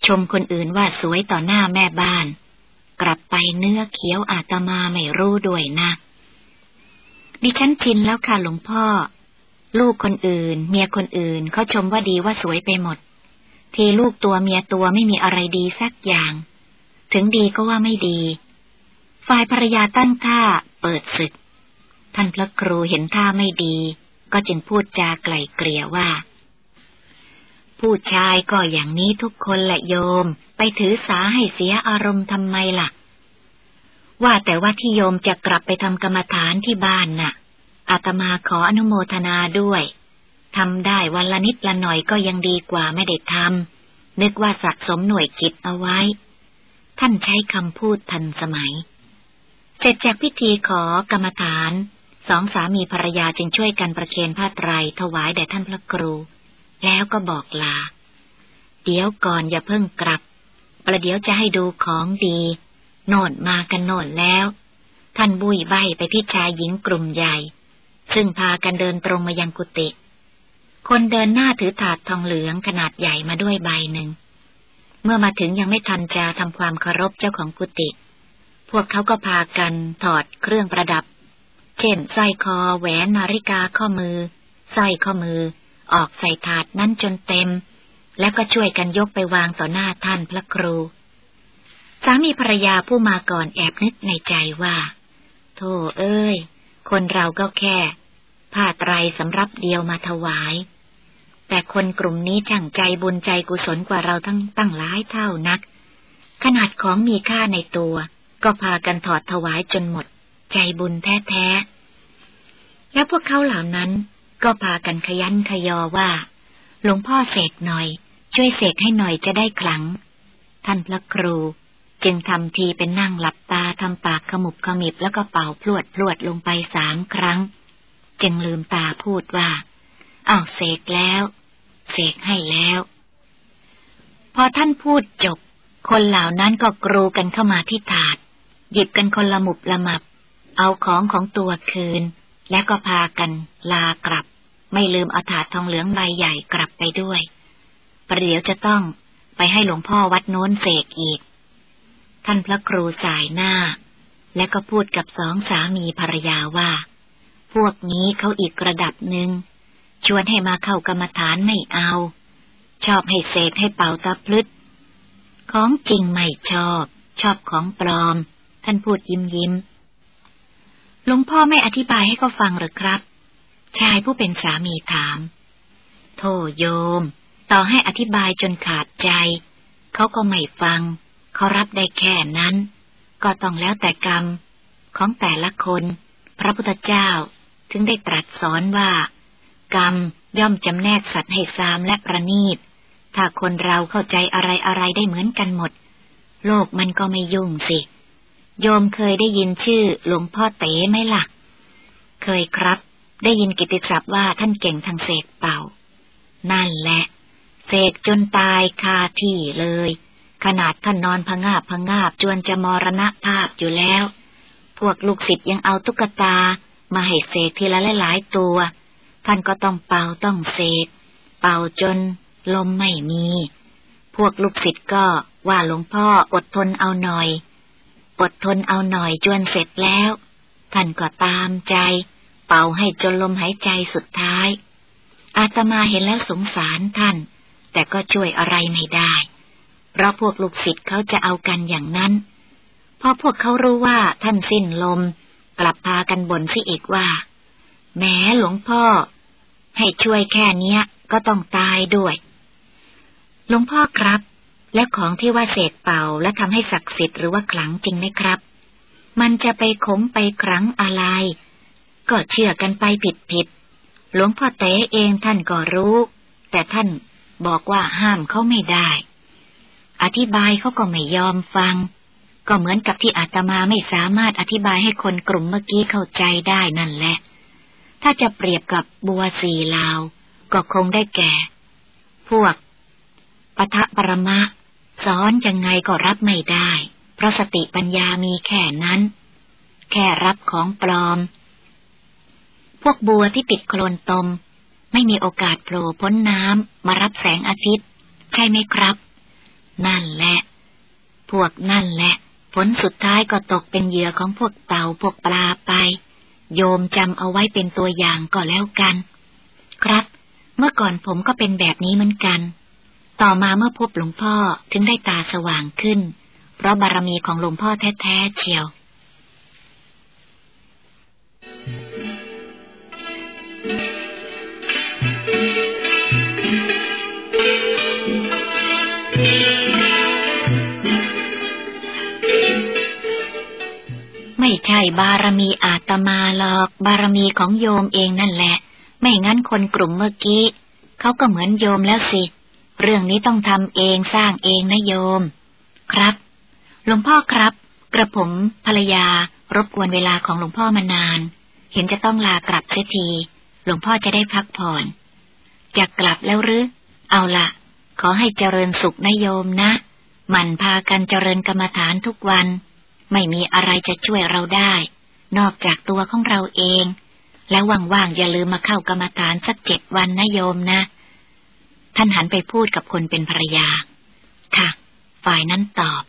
ชมคนอื่นว่าสวยต่อหน้าแม่บ้าน กลับไปเนื้อเขียวอาตมาไม่รู้ด้วยนะ ดิฉันชินแล้วค่ะหลวงพ่อ ลูกคนอื่น เมียคนอื่นเขาชมว่าดีว่าสวยไปหมด ทีลูกตัวเมียตัวไม่มีอะไรดีสักอย่าง ถึงดีก็ว่าไม่ดี ฝ่ายภรรยาตั้งท่าเปิดศึก ท่านพระครูเห็นท่าไม่ดี ก็จึงพูดจาไกล่เกลี่ยว่า ผู้ชายก็อย่างนี้ทุกคนแหละโยม ไปถือสาให้เสียอารมณ์ทำไมละ่ะ ว่าแต่ว่าที่โยมจะกลับไปทำกรรมฐานที่บ้านน่ะ อาตมาขออนุโมทนาด้วยทำได้วันละนิดละหน่อยก็ยังดีกว่าไม่ได้ทำนึกว่าสะสมหน่วยกิจเอาไว้ ท่านใช้คำพูดทันสมัย เสร็จจากพิธีขอกรรมฐาน สองสามีภรรยาจึงช่วยกันประเคนผ้าไตรถวายแด่ท่านพระครู แล้วก็บอกลา เดี๋ยวก่อนอย่าเพิ่งกลับ ประเดี๋ยวจะให้ดูของดี โน่นมากันโน่นแล้ว ท่านบุยใบไปที่ชายหญิงกลุ่มใหญ่ ซึ่งพากันเดินตรงมายังกุฏิคนเดินหน้าถือถาดทองเหลืองขนาดใหญ่มาด้วยใบหนึ่ง เมื่อมาถึงยังไม่ทันจะทำความเคารพเจ้าของกุฏิพวกเขาก็พากันถอดเครื่องประดับ เช่นสร้อยคอแหวนนาฬิกาข้อมือสร้อยข้อมือ ออกใส่ถาดนั้นจนเต็ม แล้วก็ช่วยกันยกไปวางต่อหน้าท่านพระครู สามีภรรยาผู้มาก่อนแอบนึกในใจว่า โธ่เอ้ย คนเราก็แค่ ผ้าไตรสำรับเดียวมาถวาย แต่คนกลุ่มนี้ช่างใจบุญใจกุศลกว่าเราทั้งตั้งหลายเท่านัก ขนาดของมีค่าในตัว ก็พากันถอดถวายจนหมด ใจบุญแท้ๆและพวกเขาเหล่านั้น ก็พากันขยันขยอว่า หลวงพ่อเสกหน่อย ช่วยเสกให้หน่อยจะได้คลัง ท่านพระครู จึงทำทีเป็นนั่งหลับตาทำปากขมุบขมิบแล้วก็เป่าพลวดพลวดลงไปสามครั้ง จึงลืมตาพูดว่าอ้าวเสกแล้ว เสกให้แล้ว พอท่านพูดจบ คนเหล่านั้นก็กรูกันเข้ามาที่ถาด หยิบกันคนละหมุบละมับ เอาของของตัวคืน แล้วก็พากันลากลับ ไม่ลืมเอาถาดทองเหลืองใบใหญ่กลับไปด้วย ประเดี๋ยวจะต้องไปให้หลวงพ่อวัดโน้นเสกอีก ท่านพระครูสายหน้า และก็พูดกับสองสามีภรรยาว่า พวกนี้เขาอีกระดับหนึ่ง ชวนให้มาเข้ากรรมฐานไม่เอา ชอบให้เสกให้เป่าตาพลึดของจริงไม่ชอบ ชอบของปลอม ท่านพูดยิ้มยิ้มหลวงพ่อไม่อธิบายให้เขาฟังหรือครับ ชายผู้เป็นสามีถาม โธ่โยม ต่อให้อธิบายจนขาดใจ เขาก็ไม่ฟัง เขารับได้แค่นั้น ก็ต้องแล้วแต่กรรม ของแต่ละคน พระพุทธเจ้าถึงได้ตรัสสอนว่า กรรมย่อมจำแนกสัตว์ให้ซามและประนีต ถ้าคนเราเข้าใจอะไรอะไรได้เหมือนกันหมด โลกมันก็ไม่ยุ่งสิ โยมเคยได้ยินชื่อหลวงพ่อเต๋ไหมละ่ะ เคยครับ ได้ยินกิติศัพท์ว่าท่านเก่งทางเสกเป่า นั่นแหละ เสกจนตายคาที่เลย ขนาดท่านนอนพงาบพงาบจวนจะมรณภาพอยู่แล้ว พวกลูกศิษย์ยังเอาตุ๊กตา มาให้เสกทีละหลายตัว ท่านก็ต้องเป่าต้องเสก เป่าจนลมไม่มี พวกลูกศิษย์ก็ว่าหลวงพ่ออดทนเอาหน่อย อดทนเอาหน่อยจนเสร็จแล้ว ท่านก็ตามใจ เป่าให้จนลมหายใจสุดท้าย อาตมาเห็นแล้วสงสารท่าน แต่ก็ช่วยอะไรไม่ได้ เพราะพวกลูกศิษย์เขาจะเอากันอย่างนั้นพอพวกเขารู้ว่าท่านสิ้นลม กลับพากันบ่นซิอีกว่าแม้หลวงพ่อ ให้ช่วยแค่เนี้ย ก็ต้องตายด้วย หลวงพ่อครับ และของที่ว่าเศษเป่าและทำให้ศักดิ์สิทธิ์หรือว่าขลังจริงไหมครับ มันจะไปขงไปครั้งอะไร ก็เชื่อกันไปผิดผิด หลวงพ่อเต๋เองท่านก็รู้ แต่ท่านบอกว่าห้ามเขาไม่ได้ อธิบายเขาก็ไม่ยอมฟัง ก็เหมือนกับที่อาตมาไม่สามารถอธิบายให้คนกลุ่มเมื่อกี้เข้าใจได้นั่นแหละ ถ้าจะเปรียบกับบัวสีลาว ก็คงได้แก่ พวกปะทะปรมะสอนยังไงก็รับไม่ได้ เพราะสติปัญญามีแค่นั้น แค่รับของปลอม พวกบัวที่ติดโคลนตม ไม่มีโอกาสโผล่พ้นน้ำมารับแสงอาทิตย์ ใช่ไหมครับ นั่นแหละ พวกนั่นแหละ ผลสุดท้ายก็ตกเป็นเหยื่อของพวกเต่าพวกปลาไป โยมจำเอาไว้เป็นตัวอย่างก็แล้วกัน ครับ เมื่อก่อนผมก็เป็นแบบนี้เหมือนกัน ต่อมาเมื่อพบหลวงพ่อถึงได้ตาสว่างขึ้น เพราะบารมีของหลวงพ่อแท้ๆเชียว Thank you. ไม่ใช่บารมีอาตมาหรอก บารมีของโยมเองนั่นแหละ ไม่งั้นคนกลุ่มเมื่อกี้เขาก็เหมือนโยมแล้วสิ เรื่องนี้ต้องทำเองสร้างเองนะโยม ครับหลวงพ่อครับ กระผมภรรยารบกวนเวลาของหลวงพ่อมานาน เห็นจะต้องลากลับเสียที หลวงพ่อจะได้พักผ่อน จะกลับแล้วหรือ เอาละขอให้เจริญสุขนะโยมนะ มันพากันเจริญกรรมฐานทุกวัน ไม่มีอะไรจะช่วยเราได้ นอกจากตัวของเราเอง แล้วว่างๆอย่าลืมมาเข้ากรรมฐานสักเจ็ดวันนะโยมนะ ท่านหันไปพูดกับคนเป็นภรรยา ค่ะ ฝ่ายนั้นตอบ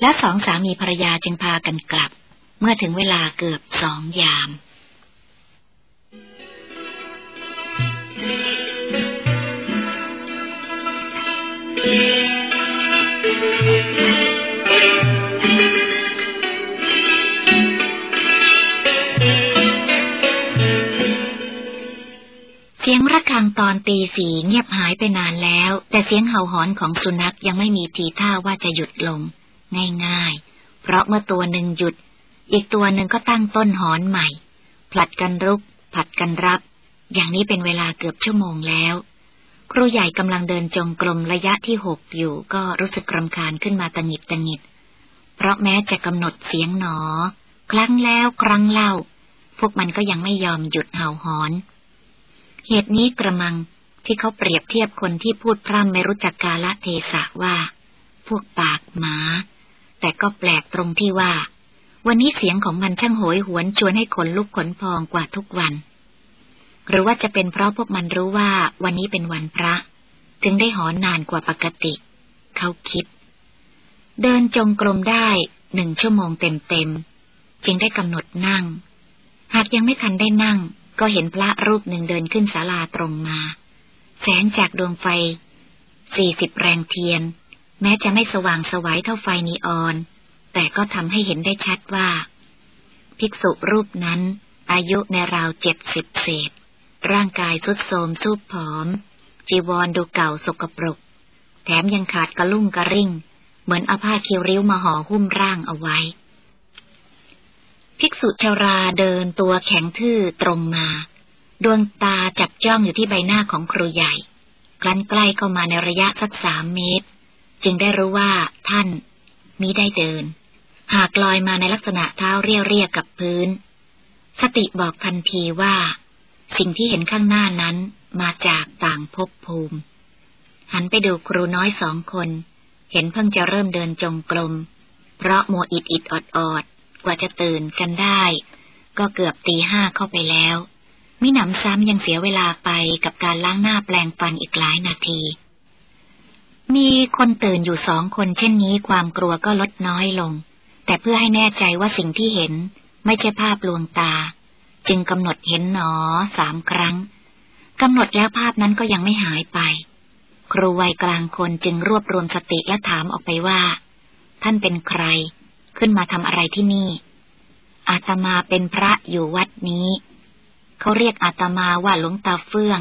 และสองสามีภรรยาจึงพากันกลับ เมื่อถึงเวลาเกือบสองยาม เสียงระฆังตอนตีสีเงียบหายไปนานแล้ว แต่เสียงเห่าหอนของสุนัขยังไม่มีทีท่าว่าจะหยุดลง ง่ายๆ เพราะเมื่อตัวหนึ่งหยุด อีกตัวหนึ่งก็ตั้งต้นหอนใหม่ ผลัดกันรุก ผลัดกันรับ อย่างนี้เป็นเวลาเกือบชั่วโมงแล้ว ครูใหญ่กำลังเดินจงกรมระยะที่หกอยู่ก็รู้สึกรำคาญขึ้นมาตังหิดตังหิด เพราะแม้จะกำหนดเสียงหนอ ครั้งแล้วครั้งเล่า พวกมันก็ยังไม่ยอมหยุดเห่าหอน เหตุนี้กระมังที่เขาเปรียบเทียบคนที่พูดพร่ำไม่รู้จักกาลเทศะว่า พวกปากหมา แต่ก็แปลกตรงที่ว่า วันนี้เสียงของมันช่างโหยหวนชวนให้ขนลุกขนพองกว่าทุกวัน หรือว่าจะเป็นเพราะพวกมันรู้ว่าวันนี้เป็นวันพระ จึงได้หอนนานกว่าปกติ เขาคิด เดินจงกรมได้หนึ่งชั่วโมงเต็มๆ จึงได้กำหนดนั่ง หากยังไม่ทันได้นั่ง ก็เห็นพระรูปหนึ่งเดินขึ้นศาลาตรงมา แสงจากดวงไฟสี่สิบแรงเทียน แม้จะไม่สว่างสวัยเท่าไฟนีออน แต่ก็ทำให้เห็นได้ชัดว่า ภิกษุรูปนั้นอายุในราวเจ็ดสิบเศษ ร่างกายสุดโทรมสูบผอม จีวรดูเก่าสกปรก แถมยังขาดกระลุ่งกระริ่ง เหมือนเอาผ้าคียวริ้วมาห่อหุ้มร่างเอาไว้ ภิกษุชาราเดินตัวแข็งทื่อตรงมา ดวงตาจับจ้องอยู่ที่ใบหน้าของครูใหญ่คลันใกล้เข้ามาในระยะสักสามเมตร จึงได้รู้ว่าท่านมิได้เดิน หากลอยมาในลักษณะเท้าเรียวเรียกกับพื้น สติบอกทันทีว่า สิ่งที่เห็นข้างหน้านั้นมาจากต่างภพภูมิ หันไปดูครูน้อยสองคน เห็นเพิ่งจะเริ่มเดินจงกรม เพราะมัวอิดอิดอดอดกว่าจะตื่นกันได้ ก็เกือบตีห้าเข้าไปแล้วมิหนำซ้ำยังเสียเวลาไปกับการล้างหน้าแปลงฟันอีกหลายนาที มีคนตื่นอยู่สองคนเช่นนี้ความกลัวก็ลดน้อยลง แต่เพื่อให้แน่ใจว่าสิ่งที่เห็นไม่ใช่ภาพลวงตา จึงกำหนดเห็นหนอสามครั้งกำหนดแล้วภาพนั้นก็ยังไม่หายไป ครูวัยกลางคนจึงรวบรวมสติและถามออกไปว่า ท่านเป็นใคร ขึ้นมาทำอะไรที่นี่ อาตมาเป็นพระอยู่วัดนี้ เขาเรียกอาตมาว่าหลวงตาเฟื่อง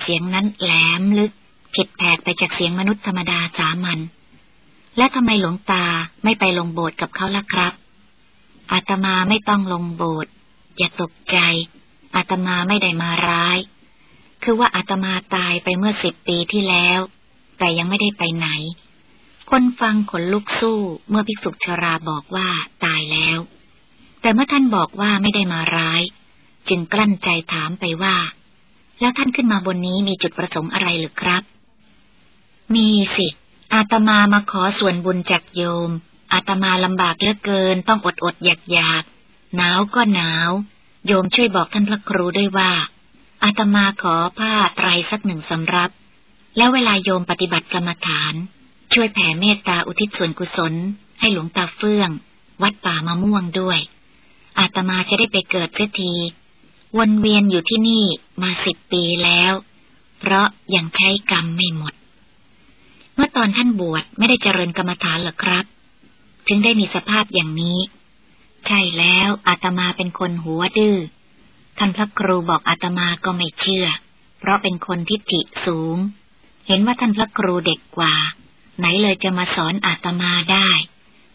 เสียงนั้นแหลมลึก ผิดแผกไปจากเสียงมนุษย์ธรรมดาสามัญและทำไมหลวงตาไม่ไปลงโบสถ์กับเขาล่ะครับ อาตมาไม่ต้องลงโบสถ์ อย่าตกใจ อาตมาไม่ได้มาร้าย คือว่าอาตมาตายไปเมื่อสิบปีที่แล้ว แต่ยังไม่ได้ไปไหน คนฟังขนลุกสู้เมื่อภิกษุชราบอกว่าตายแล้ว แต่เมื่อท่านบอกว่าไม่ได้มาร้าย จึงกลั้นใจถามไปว่า แล้วท่านขึ้นมาบนนี้มีจุดประสงค์อะไรหรือครับ มีสิ อาตมามาขอส่วนบุญจากโยมอาตมาลำบากเหลือเกินต้องอดอดอยากอยาก หนาวก็หนาว โยมช่วยบอกท่านพระครูด้วยว่า อาตมาขอผ้าไตรสักหนึ่งสำรับ แล้วเวลาโยมปฏิบัติกรรมฐาน ช่วยแผ่เมตตาอุทิศส่วนกุศล ให้หลวงตาเฟื่อง วัดป่ามะม่วงด้วย อาตมาจะได้ไปเกิดเสียที วนเวียนอยู่ที่นี่มาสิบปีแล้ว เพราะยังใช้กรรมไม่หมด เมื่อตอนท่านบวชไม่ได้เจริญกรรมฐานหรอครับ จึงได้มีสภาพอย่างนี้ ใช่แล้วอาตมาเป็นคนหัวดื้อ ท่านพระครูบอกอาตมาก็ไม่เชื่อ เพราะเป็นคนทิฏฐิสูง เห็นว่าท่านพระครูเด็กกว่า ไหนเลยจะมาสอนอาตมาได้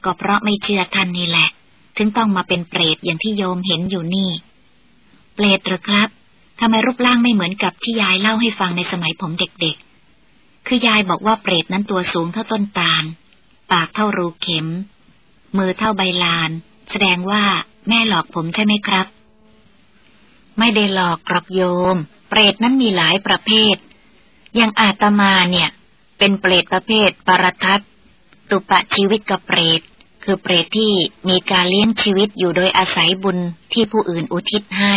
ก็เพราะไม่เชื่อท่านนี่แหละ ถึงต้องมาเป็นเปรตอย่างที่โยมเห็นอยู่นี่ เปรตหรือครับทำไมรูปร่างไม่เหมือนกับที่ยายเล่าให้ฟังในสมัยผมเด็กๆ คือยายบอกว่าเปรตนั้นตัวสูงเท่าต้นตาล ปากเท่ารูเข็ม มือเท่าใบลาน แสดงว่าแม่หลอกผมใช่ไหมครับ ไม่ได้หลอกกรอกโยม เปรตนั้นมีหลายประเภท อย่างอาตมาเนี่ย เป็นเปรตประเภทปรทัตตุปะชีวิตกับเปรต คือเปรตที่มีการเลี้ยงชีวิตอยู่โดยอาศัยบุญที่ผู้อื่นอุทิศให้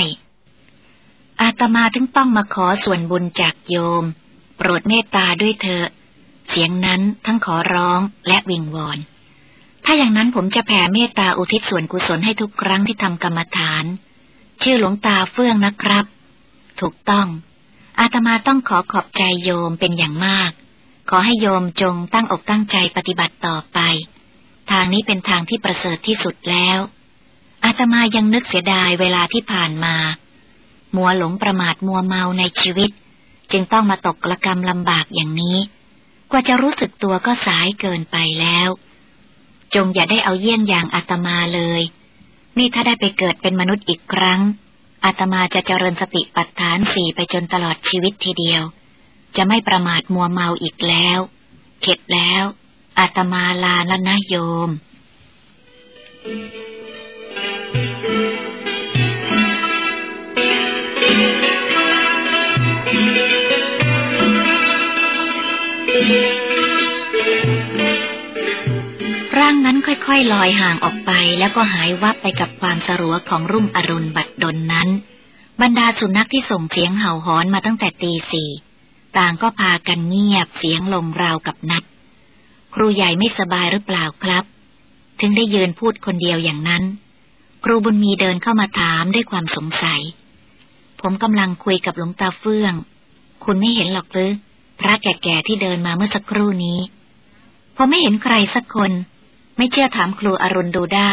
อาตมาถึงต้องมาขอส่วนบุญจากโยม โปรดเมตตาด้วยเถอะเสียงนั้นทั้งขอร้องและวิงวอน ถ้าอย่างนั้นผมจะแผ่เมตตาอุทิศส่วนกุศลให้ทุกครั้งที่ทำกรรมฐาน ชื่อหลวงตาเฟื่องนะครับ ถูกต้อง อาตมาต้องขอขอบใจโยมเป็นอย่างมาก ขอให้โยมจงตั้งอกตั้งใจปฏิบัติต่อไป ทางนี้เป็นทางที่ประเสริฐที่สุดแล้ว อาตมายังนึกเสียดายเวลาที่ผ่านมา มัวหลงประมาทมัวเมาในชีวิต จึงต้องมาตกกระกรรมลำบากอย่างนี้ กว่าจะรู้สึกตัวก็สายเกินไปแล้ว จงอย่าได้เอาเยี่ยงอย่างอาตมาเลย นี่ถ้าได้ไปเกิดเป็นมนุษย์อีกครั้ง อาตมาจะเจริญสติปัฏฐานสี่ไปจนตลอดชีวิตทีเดียว จะไม่ประมาทมัวเมาอีกแล้ว เข็ดแล้ว อาตมาลาและนะโยม ร่างนั้นค่อยๆลอยห่างออกไปแล้วก็หายวับไปกับความสรัวของรุ่มอรุณบัดดลนนั้น บรรดาสุนัขที่ส่งเสียงเห่าหอนมาตั้งแต่ตีสี่ต่างก็พากันเงียบเสียงลงราวกับนัด ครูใหญ่ไม่สบายหรือเปล่าครับ ถึงได้ยืนพูดคนเดียวอย่างนั้น ครูบุญมีเดินเข้ามาถามด้วยความสงสัย ผมกำลังคุยกับหลวงตาเฟื่อง คุณไม่เห็นหรอกหรือพระแก่ๆที่เดินมาเมื่อสักครู่นี้ ผมไม่เห็นใครสักคน ไม่เชื่อถามครูอรุณดูได้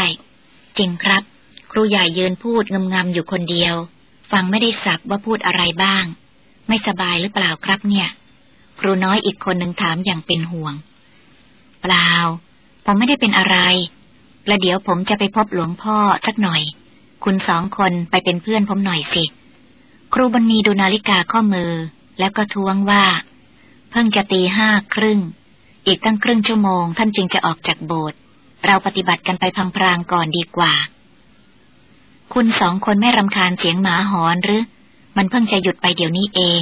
จริงครับ ครูใหญ่ยืนพูดงำๆอยู่คนเดียว ฟังไม่ได้สับว่าพูดอะไรบ้าง ไม่สบายหรือเปล่าครับเนี่ย ครูน้อยอีกคนหนึ่งถามอย่างเป็นห่วง เปล่า ผมไม่ได้เป็นอะไรประเดี๋ยวผมจะไปพบหลวงพ่อสักหน่อย คุณสองคนไปเป็นเพื่อนผมหน่อยสิ ครูบันมีดูนาฬิกาข้อมือ แล้วก็ท้วงว่า เพิ่งจะตีห้าครึ่ง อีกตั้งครึ่งชั่วโมงท่านจึงจะออกจากโบสถ์ เราปฏิบัติกันไปพังรางก่อนดีกว่า คุณสองคนไม่รำคาญเสียงหมาหอนหรือ มันเพิ่งจะหยุดไปเดี๋ยวนี้เอง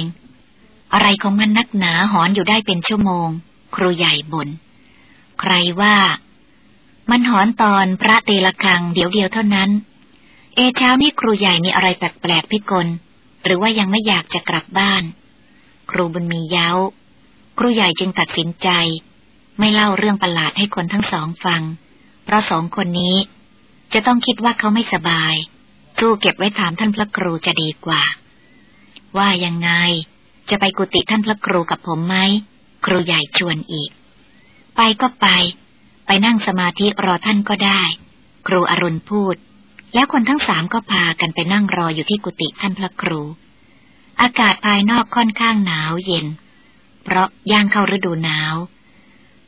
อะไรของมันนักหนาหอนอยู่ได้เป็นชั่วโมง ครูใหญ่บน่นใครว่า มันหอนตอนพระตีละคังเดี๋ยวเดียวเท่านั้น เอเช้านี้ครูใหญ่มีอะไรแปลกๆพิกลหรือว่ายังไม่อยากจะกลับบ้าน ครูบุญมีเย้า ครูใหญ่จึงตัดสินใจ ไม่เล่าเรื่องประหลาดให้คนทั้งสองฟัง เพราะสองคนนี้ จะต้องคิดว่าเขาไม่สบาย สู้เก็บไว้ถามท่านพระครูจะดีกว่า ว่ายังไง จะไปกุฏิท่านพระครูกับผมไหม ครูใหญ่ชวนอีก ไปก็ไป ไปนั่งสมาธิรอท่านก็ได้ ครูอรุณพูด แล้วคนทั้งสามก็พากันไปนั่งรออยู่ที่กุฏิท่านพระครู อากาศภายนอกค่อนข้างหนาวเย็น เพราะย่างเข้าฤดูหนาว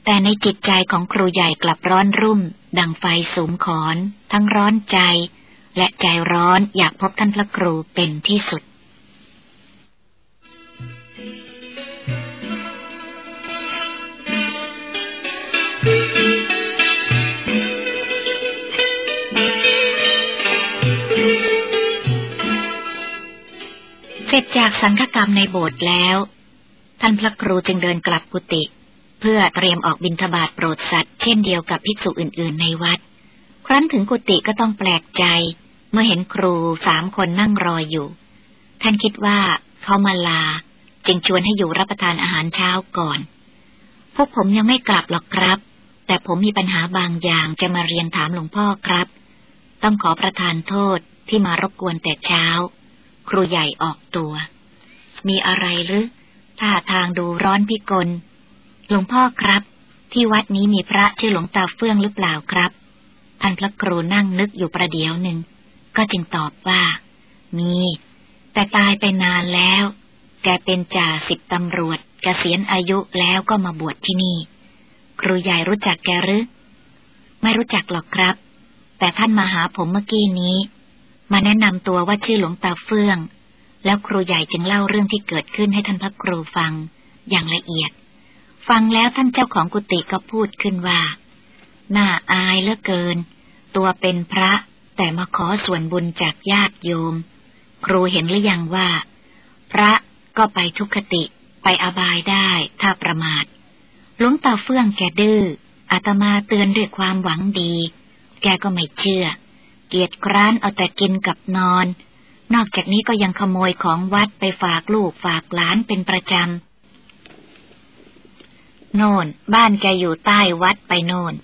แต่ในจิตใจของครูใหญ่กลับร้อนรุ่ม ดังไฟสูงขอน ทั้งร้อนใจ และใจร้อนอยากพบท่านพระครูเป็นที่สุดเสร็จจากสังฆกรรมในโบสถ์แล้ว ท่านพระครูจึงเดินกลับกุฏิ พื่อเตรียมออกบิณฑบาตโปรดสัตว์เช่นเดียวกับภิกษุอื่นๆในวัด ครั้นถึงกุฏิก็ต้องแปลกใจ เมื่อเห็นครูสามคนนั่งรออยู่ ท่านคิดว่าเขามาลา จึงชวนให้อยู่รับประทานอาหารเช้าก่อน พวกผมยังไม่กลับหรอกครับ แต่ผมมีปัญหาบางอย่างจะมาเรียนถามหลวงพ่อครับ ต้องขอประทานโทษที่มารบกวนแต่เช้า ครูใหญ่ออกตัว มีอะไรหรือท่าทางดูร้อนพิกล หลวงพ่อครับ ที่วัดนี้มีพระชื่อหลวงตาเฟื่องหรือเปล่าครับ ท่านพระครูนั่งนึกอยู่ประเดี๋ยวหนึ่ง ก็จึงตอบว่า มี แต่ตายไปนานแล้ว แกเป็นจ่าสิบตำรวจกเกษียณอายุแล้วก็มาบวชที่นี่ ครูใหญ่รู้จักแกหรือ ไม่รู้จักหรอกครับ แต่ท่านมาหาผมเมื่อกี้นี้ มาแนะนำตัวว่าชื่อหลวงตาเฟื่อง แล้วครูใหญ่จึงเล่าเรื่องที่เกิดขึ้นให้ท่านพระครูฟังอย่างละเอียด ฟังแล้วท่านเจ้าของกุฏิก็พูดขึ้นว่า น่าอายเหลือเกิน ตัวเป็นพระแต่มาขอส่วนบุญจากญาติโยม ครูเห็นหรือยังว่า พระก็ไปทุกขติไปอบายได้ถ้าประมาทหลวงตาเฟื่องแกดื้ออาตมาเตือนด้วยความหวังดี แกก็ไม่เชื่อ เกียรติคร้านเอาแต่กินกับนอน นอกจากนี้ก็ยังขโมยของวัดไปฝากลูกฝากหลานเป็นประจำ โน่น บ้านแกอยู่ใต้วัดไปโน่น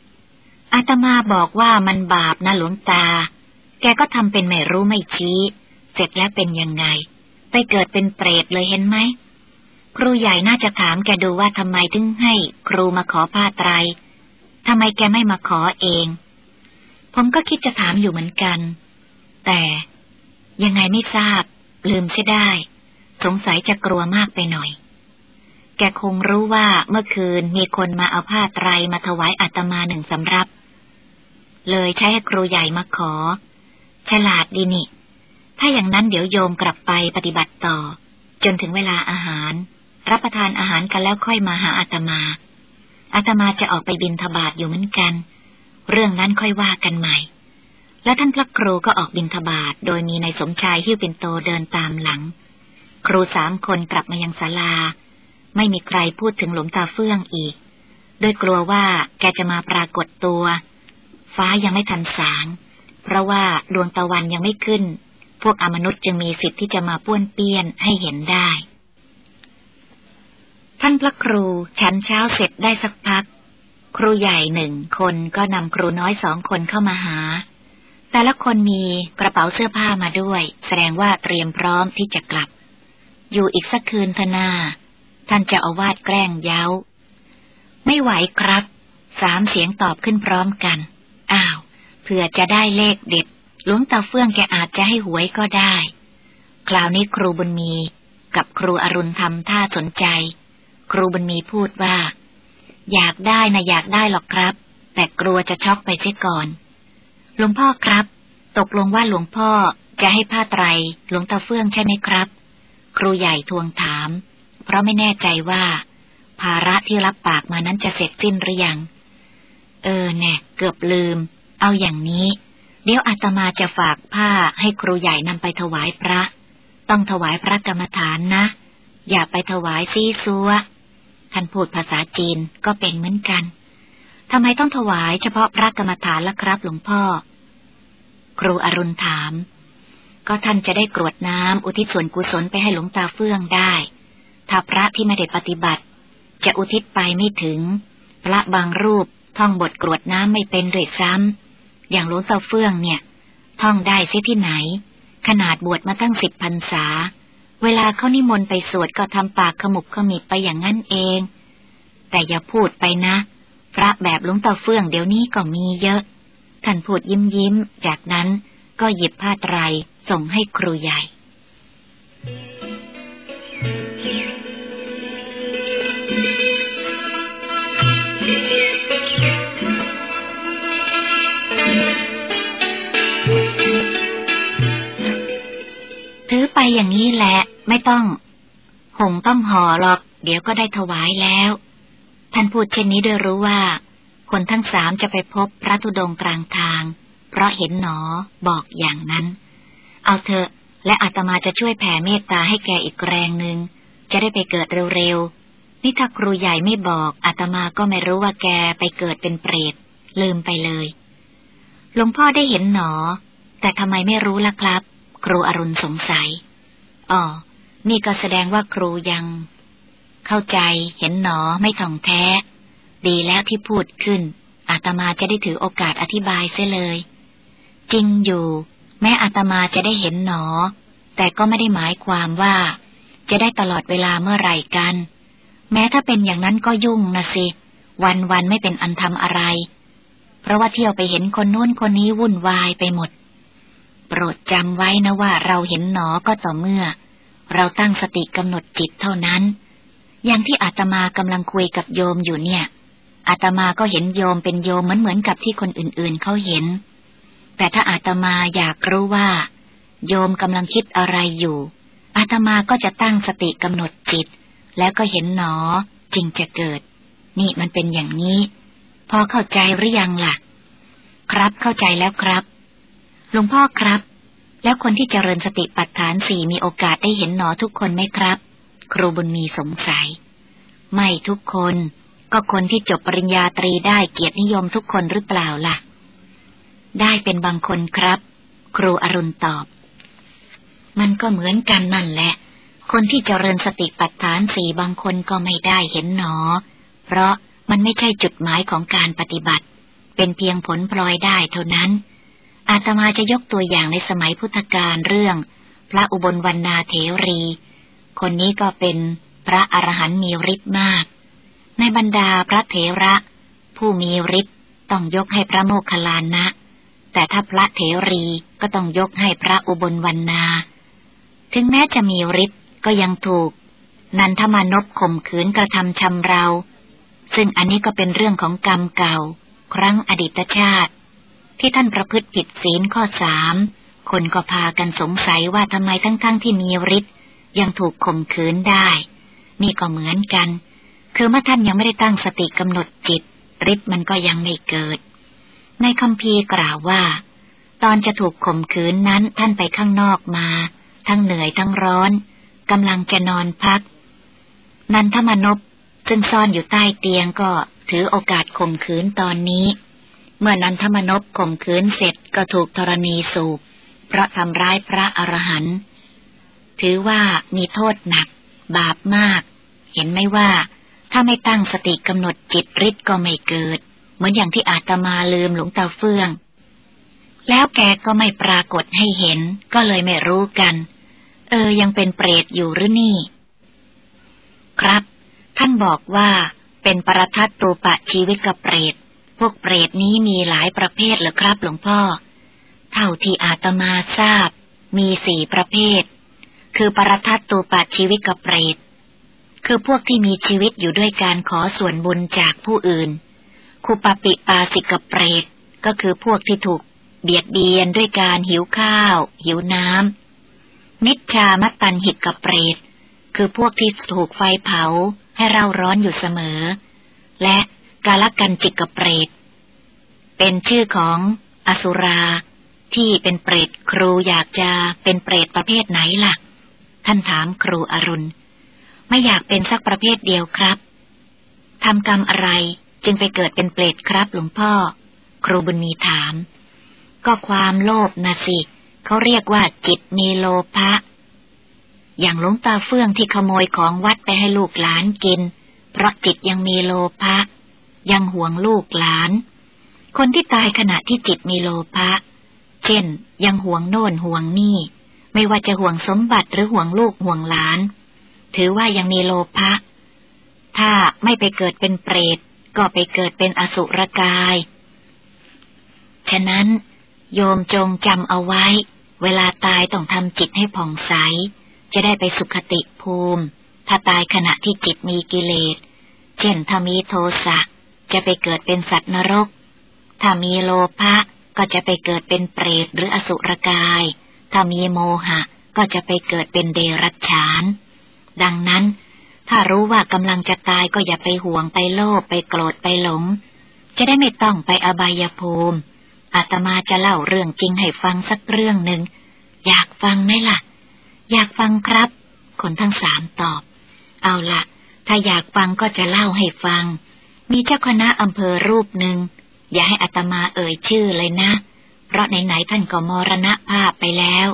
อาตมาบอกว่ามันบาปนะหลวงตา แกก็ทำเป็นไม่รู้ไม่ชี้ เสร็จแล้วเป็นยังไง ไปเกิดเป็นเปรตเลยเห็นไหม ครูใหญ่น่าจะถามแกดูว่าทำไมถึงให้ ครูมาขอผ้าไตรทำไมแกไม่มาขอเอง ผมก็คิดจะถามอยู่เหมือนกัน แต่ยังไงไม่ทราบ ลืมเสียได้ สงสัยจะกลัวมากไปหน่อย กคงรู้ว่าเมื่อคืนมีคนมาเอาผ้าไตรมาถวายอาตมาหนึ่งสำรับ เลยใช้ให้ครูใหญ่มาขอ ฉลาดดีนี่ ถ้าอย่างนั้นเดี๋ยวโยมกลับไปปฏิบัติต่อ จนถึงเวลาอาหาร รับประทานอาหารกันแล้วค่อยมาหาอาตมา อาตมาจะออกไปบินทบาทอยู่เหมือนกัน เรื่องนั้นค่อยว่ากันใหม่ และท่านพระครูก็ออกบินทบาทโดยมีนายสมชายหิ้วเป็นโตเดินตามหลัง ครูสามคนกลับมายังศาลา ไม่มีใครพูดถึงหลวงตาเฟื่องอีกโดยกลัวว่าแกจะมาปรากฏตัว ฟ้ายังไม่ทันสาง เพราะว่าดวงตะวันยังไม่ขึ้น พวกอมนุษย์จึงมีสิทธิ์ที่จะมาป้วนเปี้ยนให้เห็นได้ ท่านพระครูฉันเช้าเสร็จได้สักพัก ครูใหญ่หนึ่งคนก็นำครูน้อยสองคนเข้ามาหา แต่ละคนมีกระเป๋าเสื้อผ้ามาด้วย แสดงว่าเตรียมพร้อมที่จะกลับ อยู่อีกสักคืนทนา ท่านจะเอาวาดแกล้งเย้า ไม่ไหวครับ สามเสียงตอบขึ้นพร้อมกัน อ้าว เผื่อจะได้เลขเด็ด หลวงตาเฟื่องแกอาจจะให้หวยก็ได้ คราวนี้ครูบุญมีกับครูอรุณทำท่าสนใจ ครูบุญมีพูดว่า อยากได้นะอยากได้หรอกครับ แต่กลัวจะช็อกไปเสียก่อน หลวงพ่อครับ ตกลงว่าหลวงพ่อจะให้ผ้าไตรหลวงตาเฟื่องใช่ไหมครับ ครูใหญ่ทวงถาม เพราะไม่แน่ใจว่า ภาระที่รับปากมานั้นจะเสร็จสิ้นหรือยัง เออแน่เกือบลืม เอาอย่างนี้ เดี๋ยวอาตมาจะฝากผ้าให้ครูใหญ่นำไปถวายพระ ต้องถวายพระกรรมฐานนะ อย่าไปถวายซีซัวท่านพูดภาษาจีนก็เป็นเหมือนกันทำไมต้องถวายเฉพาะพระกรรมฐานล่ะครับหลวงพ่อ ครูอรุณถาม ก็ท่านจะได้กรวดน้ำอุทิศส่วนกุศลไปให้หลวงตาเฟื่องได้ ถ้าพระที่ไม่ได้ปฏิบัติ จะอุทิศไปไม่ถึง พระบางรูปท่องบทกรวดน้ำไม่เป็นด้วยซ้ำอย่างหลวงตาเฟื่องเนี่ย ท่องได้เสียที่ไหน ขนาดบวชมาตั้งสิบพรรษา เวลาเขานิมนต์ไปสวดก็ทำปากขมุบขมิบไปอย่างนั้นเอง แต่อย่าพูดไปนะ พระแบบลุงตาเฟื่องเดี๋ยวนี้ก็มีเยอะ ท่านพูดยิ้มยิ้ม จากนั้นก็หยิบผ้าไตรส่งให้ครูใหญ่ ถือไปอย่างนี้แหละ ไม่ต้องหงต้องห่อหรอก เดี๋ยวก็ได้ถวายแล้ว ท่านพูดเช่นนี้โดยรู้ว่า คนทั้งสามจะไปพบพระธุดงกลางทาง เพราะเห็นหนอบอกอย่างนั้น เอาเถอะและอาตมาจะช่วยแผ่เมตตาให้แกอีกแรงหนึ่งจะได้ไปเกิดเร็วๆ นี่ถ้าครูใหญ่ไม่บอกอาตมาก็ไม่รู้ว่าแกไปเกิดเป็นเปรต ลืมไปเลย หลวงพ่อได้เห็นหนอ แต่ทำไมไม่รู้ล่ะครับ ครูอรุณสงสัย อ๋อ นี่ก็แสดงว่าครูยัง เข้าใจเห็นหนอไม่ถ่องแท้ ดีแล้วที่พูดขึ้น อาตมาจะได้ถือโอกาสอธิบายเสียเลย จริงอยู่ แม้อาตมาจะได้เห็นหนอ แต่ก็ไม่ได้หมายความว่า จะได้ตลอดเวลาเมื่อไหร่กัน แม้ถ้าเป็นอย่างนั้นก็ยุ่งนะสิ วันวันไม่เป็นอันทำอะไร เพราะว่าเที่ยวไปเห็นคนนู้นคนนี้วุ่นวายไปหมด โปรดจำไว้นะว่าเราเห็นหนอก็ต่อเมื่อ เราตั้งสติกำหนดจิตเท่านั้น อย่างที่อาตมากำลังคุยกับโยมอยู่เนี่ยอาตมาก็เห็นโยมเป็นโยมเหมือนเหมือนกับที่คนอื่นๆเขาเห็น แต่ถ้าอาตมาอยากรู้ว่า โยมกำลังคิดอะไรอยู่ อาตมาก็จะตั้งสติกำหนดจิต แล้วก็เห็นหนอจึงจะเกิด นี่มันเป็นอย่างนี้ พอเข้าใจหรือยังล่ะ ครับเข้าใจแล้วครับหลวงพ่อครับ แล้วคนที่เจริญสติปัฏฐานสี่มีโอกาสได้เห็นหนอทุกคนไหมครับ ครูบุญมีสงสัย ไม่ทุกคนก็คนที่จบปริญญาตรีได้เกียรตินิยมทุกคนหรือเปล่าล่ะ ได้เป็นบางคนครับ ครูอรุณตอบ มันก็เหมือนกันนั่นแหละ คนที่เจริญสติปัฏฐานสี่บางคนก็ไม่ได้เห็นหนอ เพราะมันไม่ใช่จุดหมายของการปฏิบัติ เป็นเพียงผลพลอยได้เท่านั้น อาตมาจะยกตัวอย่างในสมัยพุทธกาลเรื่อง พระอุบลวรรณาเถรี คนนี้ก็เป็นพระอรหันต์มีฤทธิ์มาก ในบรรดาพระเถระ ผู้มีฤทธิ์ต้องยกให้พระโมคคัลลานะ แต่ถ้าพระเถรีก็ต้องยกให้พระอุบลวรรณา ถึงแม้จะมีฤทธิ์ ก็ยังถูก นันทมานพข่มขืนกระทำชำเรา ซึ่งอันนี้ก็เป็นเรื่องของกรรมเก่า ครั้งอดีตชาติ ที่ท่านประพฤติผิดศีลข้อสามคนก็พากันสงสัยว่าทำไมทั้งๆทที่มีฤทธิ์ยังถูกข่มขืนได้ นี่ก็เหมือนกัน คือเมื่อท่านยังไม่ได้ตั้งสติกำหนดจิตฤทธิ์มันก็ยังไม่เกิด ในคำพีกล่าวว่า ตอนจะถูกข่มขืนนั้นท่านไปข้างนอกมา ทั้งเหนื่อยทั้งร้อน กำลังจะนอนพัก นันทมนพซึ่งซ่อนอยู่ใต้เตียงก็ถือโอกาสข่มขืนตอนนี้ เมื่อนันทมนพข่มขืนเสร็จก็ถูกธรณีสูบ เพราะทำร้ายพระอรหันต์ถือว่ามีโทษหนัก บาปมาก เห็นไหมว่า ถ้าไม่ตั้งสติกำหนดจิตฤทธิ์ก็ไม่เกิด เหมือนอย่างที่อาตมาลืมหลวงตาเฟื่อง แล้วแกก็ไม่ปรากฏให้เห็นก็เลยไม่รู้กัน เออยังเป็นเปรตอยู่หรือนี่ ครับ ท่านบอกว่าเป็นปรทัดตูปะชีวิตกับเปรต พวกเปรตนี้มีหลายประเภทเหรอครับหลวงพ่อ เท่าที่อาตมาทราบ มีสี่ประเภท คือปรทัดตูปะชีวิตกับเปรต คือพวกที่มีชีวิตอยู่ด้วยการขอส่วนบุญจากผู้อื่น คุปปิปาสิกกับเปรต ก็คือพวกที่ถูกเบียดเบียนด้วยการหิวข้าว หิวน้ำ นิชามัตตันหิตกับเปรต คือพวกที่ถูกไฟเผาให้เราร้อนอยู่เสมอ และกาลกันจิกกับเปรต เป็นชื่อของอสุราที่เป็นเปรตครูอยากจะเป็นเปรตประเภทไหนล่ะ ท่านถามครูอรุณ ไม่อยากเป็นสักประเภทเดียวครับทำกรรมอะไรจึงไปเกิดเป็นเปรตครับหลวงพ่อ ครูบุญมีถาม ก็ความโลภนะสิ เขาเรียกว่าจิตมีโลภะ อย่างหลวงตาเฟื่องที่ขโมยของวัดไปให้ลูกหลานกิน เพราะจิตยังมีโลภะ ยังห่วงลูกหลาน คนที่ตายขณะที่จิตมีโลภะ เช่น ยังห่วงโน่นห่วงนี่ ไม่ว่าจะห่วงสมบัติหรือห่วงลูกห่วงหลาน ถือว่ายังมีโลภะ ถ้าไม่ไปเกิดเป็นเปรตก็ไปเกิดเป็นอสุรกาย ฉะนั้น โยมจงจำเอาไว้ เวลาตายต้องทำจิตให้ผ่องใส จะได้ไปสุขติภูมิ ถ้าตายขณะที่จิตมีกิเลส เช่นถ้ามีโทสะจะไปเกิดเป็นสัตว์นรก ถ้ามีโลภะก็จะไปเกิดเป็นเปรตหรืออสุรกาย ถ้ามีโมหะก็จะไปเกิดเป็นเดรัจฉาน ดังนั้น ถ้ารู้ว่ากำลังจะตายก็อย่าไปห่วงไปโลภไปโกรธไปหลง จะได้ไม่ต้องไปอบายภูมิ อาตมาจะเล่าเรื่องจริงให้ฟังสักเรื่องหนึ่ง อยากฟังไหมล่ะ อยากฟังครับ คนทั้งสามตอบ เอาละถ้าอยากฟังก็จะเล่าให้ฟัง มีเจ้าคณะอำเภอรูปหนึ่ง อย่าให้อาตมาเอ่ยชื่อเลยนะ เพราะไหนๆท่านก็มรณภาพไปแล้ว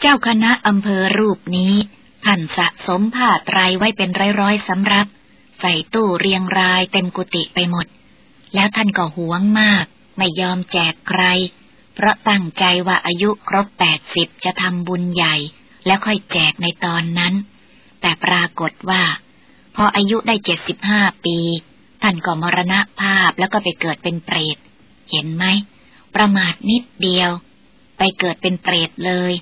เจ้าคณะอำเภอรูปนี้ท่านสะสมผ้าไตรไว้เป็นร้อยๆสำรับ ใส่ตู้เรียงรายเต็มกุฏิไปหมด แล้วท่านก็หวงมาก ไม่ยอมแจกใคร เพราะตั้งใจว่าอายุครบแปดสิบจะทำบุญใหญ่ แล้วค่อยแจกในตอนนั้น แต่ปรากฏว่า พออายุได้เจ็ดสิบห้าปี ท่านก็มรณภาพแล้วก็ไปเกิดเป็นเปรต เห็นไหม ประมาทนิดเดียว ไปเกิดเป็นเปรตเลย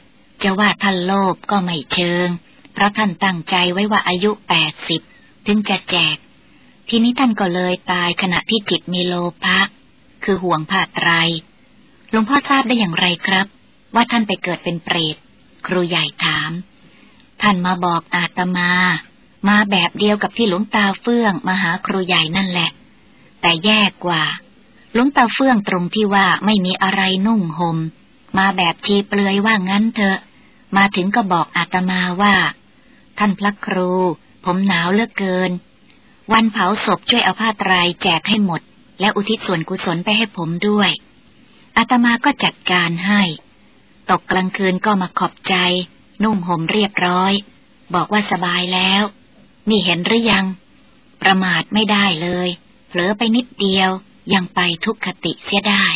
จะว่าท่านโลภก็ไม่เชิง เพราะท่านตั้งใจไว้ว่าอายุแปดสิบถึงจะแจกทีนี้ท่านก็เลยตายขณะที่จิตมีโลภะ คือห่วงผ้าไตรหลวงพ่อทราบได้อย่างไรครับ ว่าท่านไปเกิดเป็นเปรต ครูใหญ่ถาม ท่านมาบอกอาตมา มาแบบเดียวกับที่หลวงตาเฟื่องมาหาครูใหญ่นั่นแหละ แต่แย่กว่า หลวงตาเฟื่องตรงที่ว่าไม่มีอะไรนุ่งหม่ม มาแบบชีเปลือยว่างั้นเถอะ มาถึงก็บอกอาตมาว่า ท่านพระครู ผมหนาวเหลือเกิน วันเผาศพช่วยเอาผ้าไตรแจกให้หมด และอุทิศส่วนกุศลไปให้ผมด้วย อาตมาก็จัดการให้ ตกกลางคืนก็มาขอบใจ นุ่งห่มเรียบร้อย บอกว่าสบายแล้ว นี่เห็นหรือยัง ประมาทไม่ได้เลย เผลอไปนิดเดียว ยังไปทุกขติเสียได้